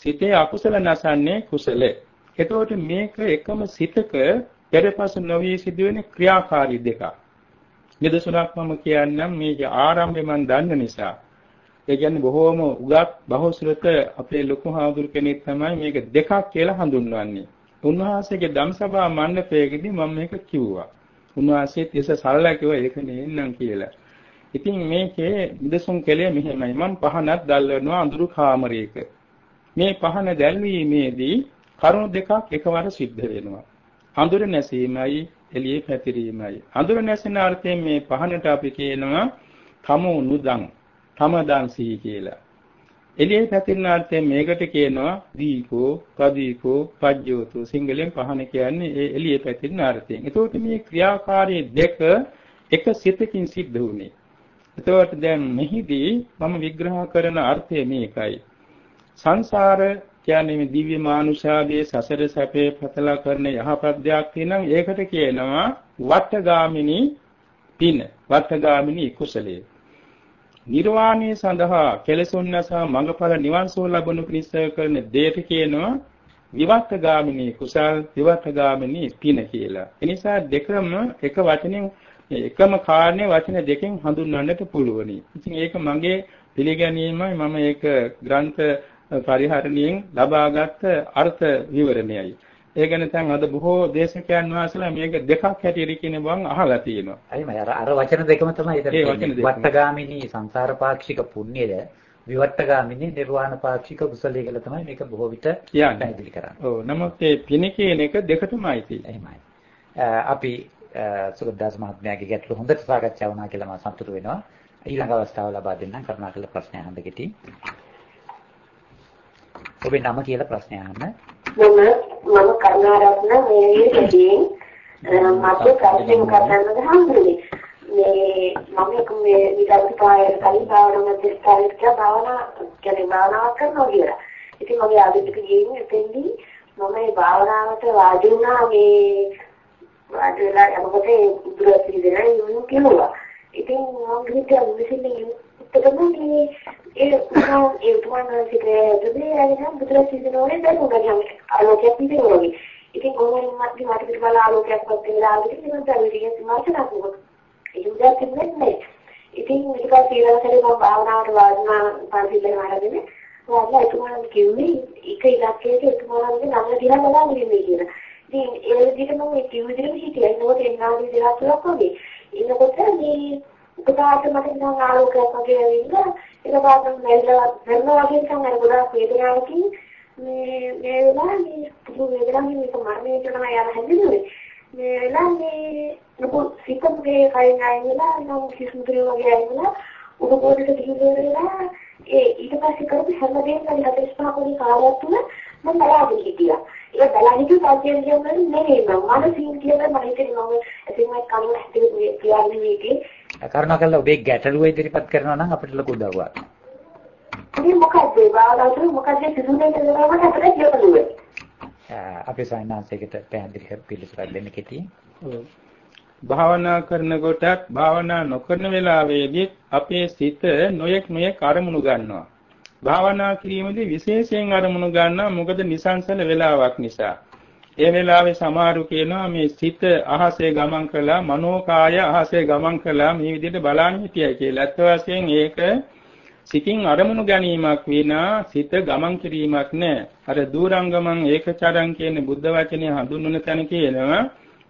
සිතේ අකුසල නැසන්නේ කුසලේ. එතකොට මේක එකම සිතක පෙරපසු නොවී සිදුවෙන ක්‍රියාකාරී දෙකක්. නිදසුනක් මම කියන්නම් මේක ආරම්භය මම දන්න නිසා. ඒ කියන්නේ බොහෝම උගත් බහුසුරත අපේ ලොකු හාමුදුරු කෙනෙක් තමයි මේක දෙකක් කියලා හඳුන්වන්නේ. උන්වහන්සේගේ ධම්සභා මණ්ඩපයේදී මම මේක කිව්වා. උන්වහන්සේ තිස සරලව කිව්වා ඒක නෙන්නම් කියලා. ඉතින් මේකේ නිදසුන් කෙලේ මෙහෙමයි. මම පහනක් දැල්වනවා අඳුරු කාමරයක. මේ පහන දැල්වීමේදී කරුණු දෙකක් එකවර සිද්ධ වෙනවා. අඳුර නැසීමයි එළියේ පැතිරීමයි. අඳුර නැසෙන අර්ථයෙන් මේ පහනට අපි කියනවා තමු නුදං තමදන්සී කියලා. එළියේ පැතිරෙන අර්ථයෙන් මේකට කියනවා දීපෝ, කදීපෝ, පජ්ජෝතු සිංහලෙන් පහන කියන්නේ ඒ එළියේ පැතිරෙන අර්ථයෙන්. එතකොට මේ ක්‍රියාකාරී දෙක එක සිතකින් සිද්ධ වුනේ. එතකොට දැන් මෙහිදී මම විග්‍රහ කරන අර්ථය මේකයි. සංසාර කියන්නේ මේ දිව්‍ය මානුෂාගේ සසර සැපේ පතලා කරන යහපත් දෙයක් තියෙනම් ඒකට කියනවා වට්ටගාමිනී පින වට්ටගාමිනී කුසලයේ නිර්වාණය සඳහා කෙලසුන් නැසා මඟඵල නිවන් සුව ලබනු පිණිස කරන දෙයට කියනවා විවට්ටගාමිනී කුසල් විවට්ටගාමිනී පින කියලා. ඒ නිසා දෙකම එක වචනෙන් එකම කාරණේ වචන දෙකෙන් හඳුන්වන්නට පුළුවනි. ඉතින් ඒක මගේ පිළිගැනීමයි මම ඒක ග්‍රන්ථ පරිහරණයෙන් ලබාගත් අර්ථ විවරණයයි. ඒ ගැන දැන් අද බොහෝ දේශකයන් වහන්සේලා මේක දෙකක් හැටියට කියන බං අහලා තියෙනවා. අයිමයි අර අර වචන දෙකම තමයි ඒතර වට්ටගාමිනී සංසාර පාක්ෂික පුණ්‍යද විවට්ටගාමිනී නිර්වාණ පාක්ෂික කුසලයේ කියලා තමයි මේක බොහෝ විට පැහැදිලි කරන්නේ. ඔව් නමුත් මේ පින කියන එක දෙකටමයි තියෙන්නේ. අපි සුගතදාස් මහත්මයාගේ ගැටළු හොඳට සාකච්ඡා වුණා කියලා මම සතුටු වෙනවා. ඊළඟ අවස්ථාව ලබා දෙන්නම් කරුණාකරලා ප්‍රශ්න අහන්න ගෙටි. ඔබේ නම කියලා ප්‍රශ්නය අහන්න. මම මම කරුණාරත්න මේ විදිහෙන් මට ප්‍රශ්නේ මොකක්ද හම්බුනේ. මේ මම මේ විදර්ශන පායර කලින් භාවනා මධ්‍යස්ථානයේ කියලා භාවනා කියන්නේ භාවනාව කරනවා කියලා. ඉතින් මගේ ආදිත්‍යක ගිහින් එතෙන්දී මම මේ භාවනාවට වාඩි වුණා මේ වාඩි වෙලා යනකොට ඒ බුදුරජාණන් දෙනා යොමු කෙරුවා. ඉතින් මම හිතුවා විසින්නේ උත්තරම ඒ උනා ඒ උතුමන්වහන්සේට දුන්නේ ඇවිල්ලා බුදුරජාණන් වහන්සේ දැන් උගන්වන්නේ ආලෝකයක් පිටිනවා වගේ. ඉතින් කොහොමද මට මට පිටවල ආලෝකයක් වත් වෙලා ආවිත් ඉතින් දැන් ඉතින් විමර්ශනා කරනවා. ඒ උදා කියන්නේ ඉතින් ඊට පස්සේ ඊළඟට මම භාවනාවට වාඩිනා පන්සිල් වලගෙන වාඩිලා එතුමාට කිව්වේ එක ඉලක්කයක එතුමාගේ නම දිහා බලන්න ඉන්නේ කියලා. ඉතින් ඒ විදිහට මම ඒ කිව් විදිහට හිටියා. ඒනකොට එන්නාදී දෙයක් තුනක් වගේ. එනකොට මේ උදාහරණ මට නිකන් ආලෝකයක් වගේ ඇවිල්ලා. ඒක පාඩම් නැල්ලා කරනවා වගේ නිකන් අර ගොඩාක් වේදනාවකින් මේ මේ වෙලාවේ මේ පුදු වේදනාවකින් මේක මරණය කරනවා යන හැදෙන්නේ මේ වෙලාවේ ලොකු සිතම්ගේ කයින් ආයෙලා නම් කිසිමුදේ වගේ ආයෙලා උඩ පොඩට ගිහිල්ලා ඒ ඊට පස්සේ කරපු හැම දෙයක්ම 45 කොටි කාලයක් තුන මම බලාගෙන හිටියා. ඒ බලාගෙන හිටිය කියන්නේ නෙමෙයි මම මානසික කියලා මම හිතන්නේ මම එතනයි කනුව හැදෙන්නේ කියන්නේ මේකේ කරුණාකරලා ඔබේ ගැටලුව ඉදිරිපත් කරනවා නම් අපිට ලොකු උදව්වක්. ඉතින් මොකද බාලාසු මොකද සිදුනේ කියලා මට අපිට ගැටලුව. අපේ සායනාංශයකට පැහැදිලි පිළිතුරක් දෙන්න කෙටි. භාවනා කරනකොටත් භාවනා නොකරන වෙලාවේදී අපේ සිත නොයෙක් නොයෙක් අරමුණු ගන්නවා. භාවනා කිරීමේදී විශේෂයෙන් අරමුණු ගන්නවා මොකද නිසංසල වෙලාවක් නිසා. ඒ වෙලාවේ සමහරු කියනවා මේ සිත අහසේ ගමන් කළා මනෝකාය අහසේ ගමන් කළා මේ විදිහට බලන්න හිටියයි කියලා. ඇත්ත වශයෙන් ඒක සිතින් අරමුණු ගැනීමක් විනා සිත ගමන් කිරීමක් නෑ. අර දූරංගමං ඒකචරං කියන බුද්ධ වචනේ හඳුන්වන තැන කියනවා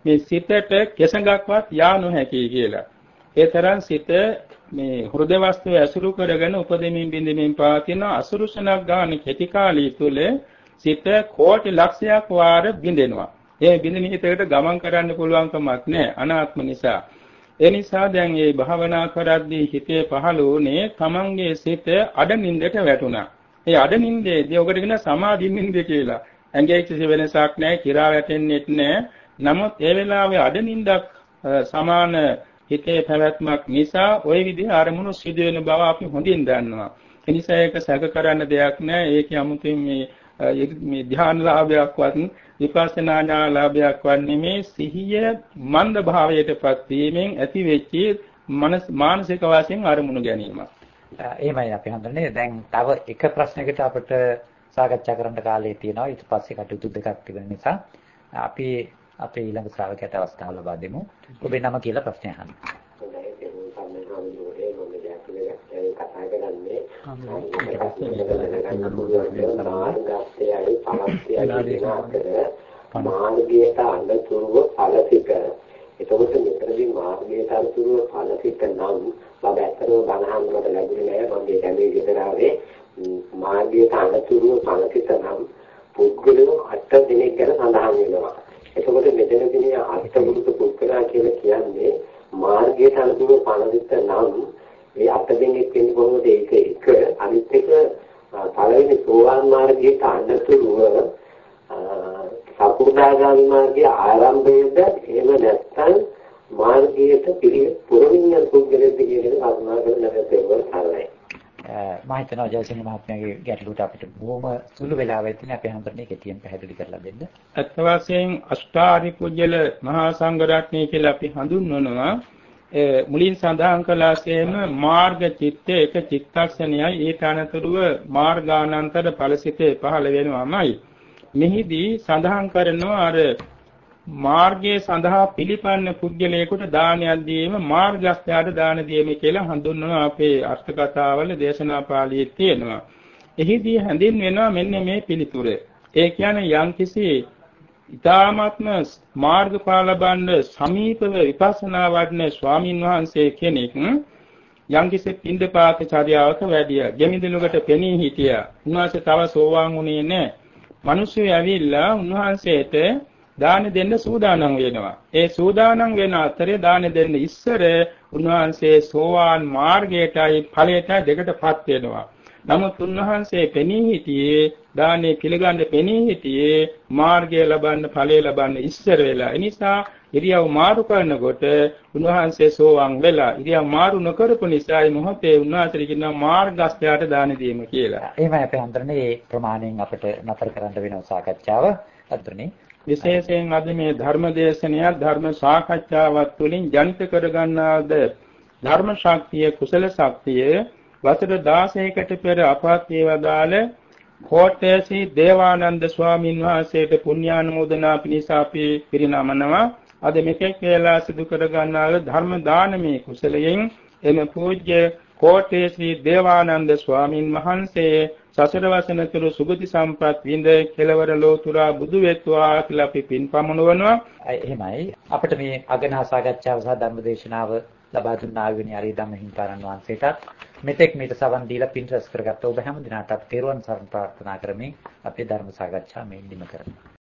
මේ සිතට කෙසඟක්වත් යා නොහැකි කියලා. ඒ තරම් සිත මේ හෘද වස්තුව ඇසුරු කරගෙන උපදෙමින් බින්දෙමින් පවතින අසුරුසනක් ගාන කෙටි කාලය තුල සිත කෝටි ලක්ෂයක් වාර බිඳෙනවා. ඒ බිඳෙන හිතකට ගමන් කරන්න පුළුවන්කමක් නැහැ අනාත්ම නිසා. ඒ නිසා දැන් මේ භාවනා කරද්දී හිතේ පහළ වුණේ තමන්ගේ සිත අඩනින්දට වැටුණා. ඒ අඩනින්දේදී ඔකට කියන සමාධිමින්ද කියලා. ඇඟේ කිසි වෙනසක් නැහැ, කිරා වැටෙන්නේත් නැහැ. නමුත් ඒ වෙලාවේ අඩනින්දක් සමාන හිතේ පැවැත්මක් නිසා ওই විදිහ අරමුණු සිදු වෙන බව අපි හොඳින් දන්නවා. ඒ නිසා ඒක සැක කරන්න දෙයක් නැහැ. ඒකේ 아무තින් මේ මේ ධානලාභයක්වත් විපස්සනා ඥානලාභයක්වත් නෙමේ සිහිය මන්ද භාවයටපත් වීමෙන් ඇති වෙච්ච මානසික වශයෙන් අරමුණු ගැනීම. එහෙමයි අපි හඳුනන්නේ. දැන් තව එක ප්‍රශ්නයකට අපිට සාකච්ඡා කරන්න කාලය තියෙනවා. ඊට පස්සේ කටයුතු දෙකක් තිබෙන නිසා අපි අපේ ඊළඟ ශ්‍රාවකයට අවස්ථාව ලබා දෙමු. ඔබේ නම කියලා ප්‍රශ්නය අහන්න. කතා කරන්නේ මාර්ගස්තයයි පලස්තයයි කියන අතර මාර්ගයට අඳතුරුව ඵලසිත එතකොට මෙතනදී මාර්ගයට අඳතුරුව ඵලසිත නම් මම ඇත්තටම බණහන් වලට ලැබුණේ නෑ මම මේ කැමේ ගෙදරාවේ මාර්ගයට අඳතුරුව ඵලසිත නම් පුද්ගලයෝ අට දිනක් ගැන සඳහන් වෙනවා එතකොට මෙතනදී අෂ්ටගුරුක පුද්ගලයා කියලා කියන්නේ මාර්ගයට අඳතුරුව ඵලසිත නම් ඒ අට දෙනෙක් වෙන්නේ කොහොමද ඒක එක අනිත් එක පළවෙනි සෝවාන් මාර්ගයේ අන්නතුරුව සකුදාගාමි මාර්ගයේ ආරම්භයේද එහෙම නැත්නම් මාර්ගයට පුරමින් යන පුද්ගලයෙක් කියන කරලා නැත්නම් ඒක තරයි. මම හිතනවා ජයසිංහ මහත්මයාගේ ගැටලුවට අපිට බොහොම සුළු වෙලාවක් තියෙන අපේ හැමෝටම කෙටියෙන් පැහැදිලි කරලා දෙන්න. අත් වශයෙන් අෂ්ටාරි පුජ්‍යල මහා සංඝ රත්නය කියලා අපි හඳුන්වනවා. මුලින් සඳහන් කළාසේම මාර්ග චිත්තේ එක චිත්තක්ෂණයයි ඊට අනතුරුව මාර්ගානන්තර ඵලසිතේ පහළ වෙනවාමයි. මෙහිදී සඳහන් කරනවා අර මාර්ගයේ සඳහා පිළිපන්න පුද්ගලයෙකුට දානයක් දීම මාර්ගස්ත්‍යයට දාන දීම කියලා හඳුන්වන අපේ අර්ථ කතාවල දේශනා පාළියේ තියෙනවා. එහිදී හැඳින්වෙනවා මෙන්න මේ පිළිතුර. ඒ කියන්නේ යම්කිසි ඊ타ත්ම මාර්ගඵල ලබන්න සමීපව විපස්සනා වඩන ස්වාමින් වහන්සේ කෙනෙක් යම්කිසි පින්දපාත චර්යාවක වැඩියා. ගෙමිදෙනුකට පෙනී හිටියා. උන්වහන්සේ තව සෝවාන් වුණේ නැහැ. මිනිස්සු ඇවිල්ලා උන්වහන්සේට දාන දෙන්න සූදානම් වෙනවා. ඒ සූදානම් වෙන අතරේ දාන දෙන්න ඉස්සර උන්වහන්සේ සෝවාන් මාර්ගයටයි ඵලයටයි දෙකටපත් වෙනවා. නමුත් උන්වහන්සේ පෙනී හිටියේ දානේ පිළිගන්න පෙනී හිටියේ මාර්ගය ලබන්න ඵලය ලබන්න ඉස්සර වෙලා. ඒ නිසා ඉරියව් මාරු කරනකොට උන්වහන්සේ සෝවාන් වෙලා ඉරියව් මාරු නොකරපු නිසා මොහොතේ උන්වහන්සේ කියනවා මාර්ගස්ත්‍යයට දාන දීම කියලා. එහෙමයි අපේ අන්තරනේ ප්‍රමාණයෙන් අපිට නතර කරන්න වෙනවා සාකච්ඡාව. අත්‍රනේ විශේෂයෙන් අද මේ ධර්ම දේශනයක් ධර්ම සාකච්ඡාවක් තුළින් ජනිත කරගන්නාද ධර්ම ශක්තිය කුසල ශක්තිය වසර 16කට පෙර අපත් වේවදාල කෝට්ටේසි දේවානන්ද ස්වාමීන් වහන්සේට පුණ්‍යානුමෝදනා පිණිස අපි පිරිනමනවා අද මෙතෙක් වේලා සිදු කරගන්නාල ධර්ම දානමේ කුසලයෙන් එම පූජ්‍ය කෝට්ටේසි දේවානන්ද ස්වාමීන් වහන්සේ සසර වසන තුරු සුගති සම්පත් විඳ කෙලවර ලෝතුරා බුදු වෙත්වා කියලා අපි පින් පමුණවනවා. එහෙමයි. අපිට මේ අගනා සාකච්ඡාව සහ ධර්ම දේශනාව ලබා දුන්න ආයුණී අරිය ධම්ම හිමිපාරන් වහන්සේටත් මෙතෙක් මේට සවන් දීලා පින් රැස් කරගත්ත ඔබ හැම දිනකටත් තෙරුවන් සරණ ප්‍රාර්ථනා කරමින් අපේ ධර්ම සාකච්ඡාව මේ නිම කරනවා.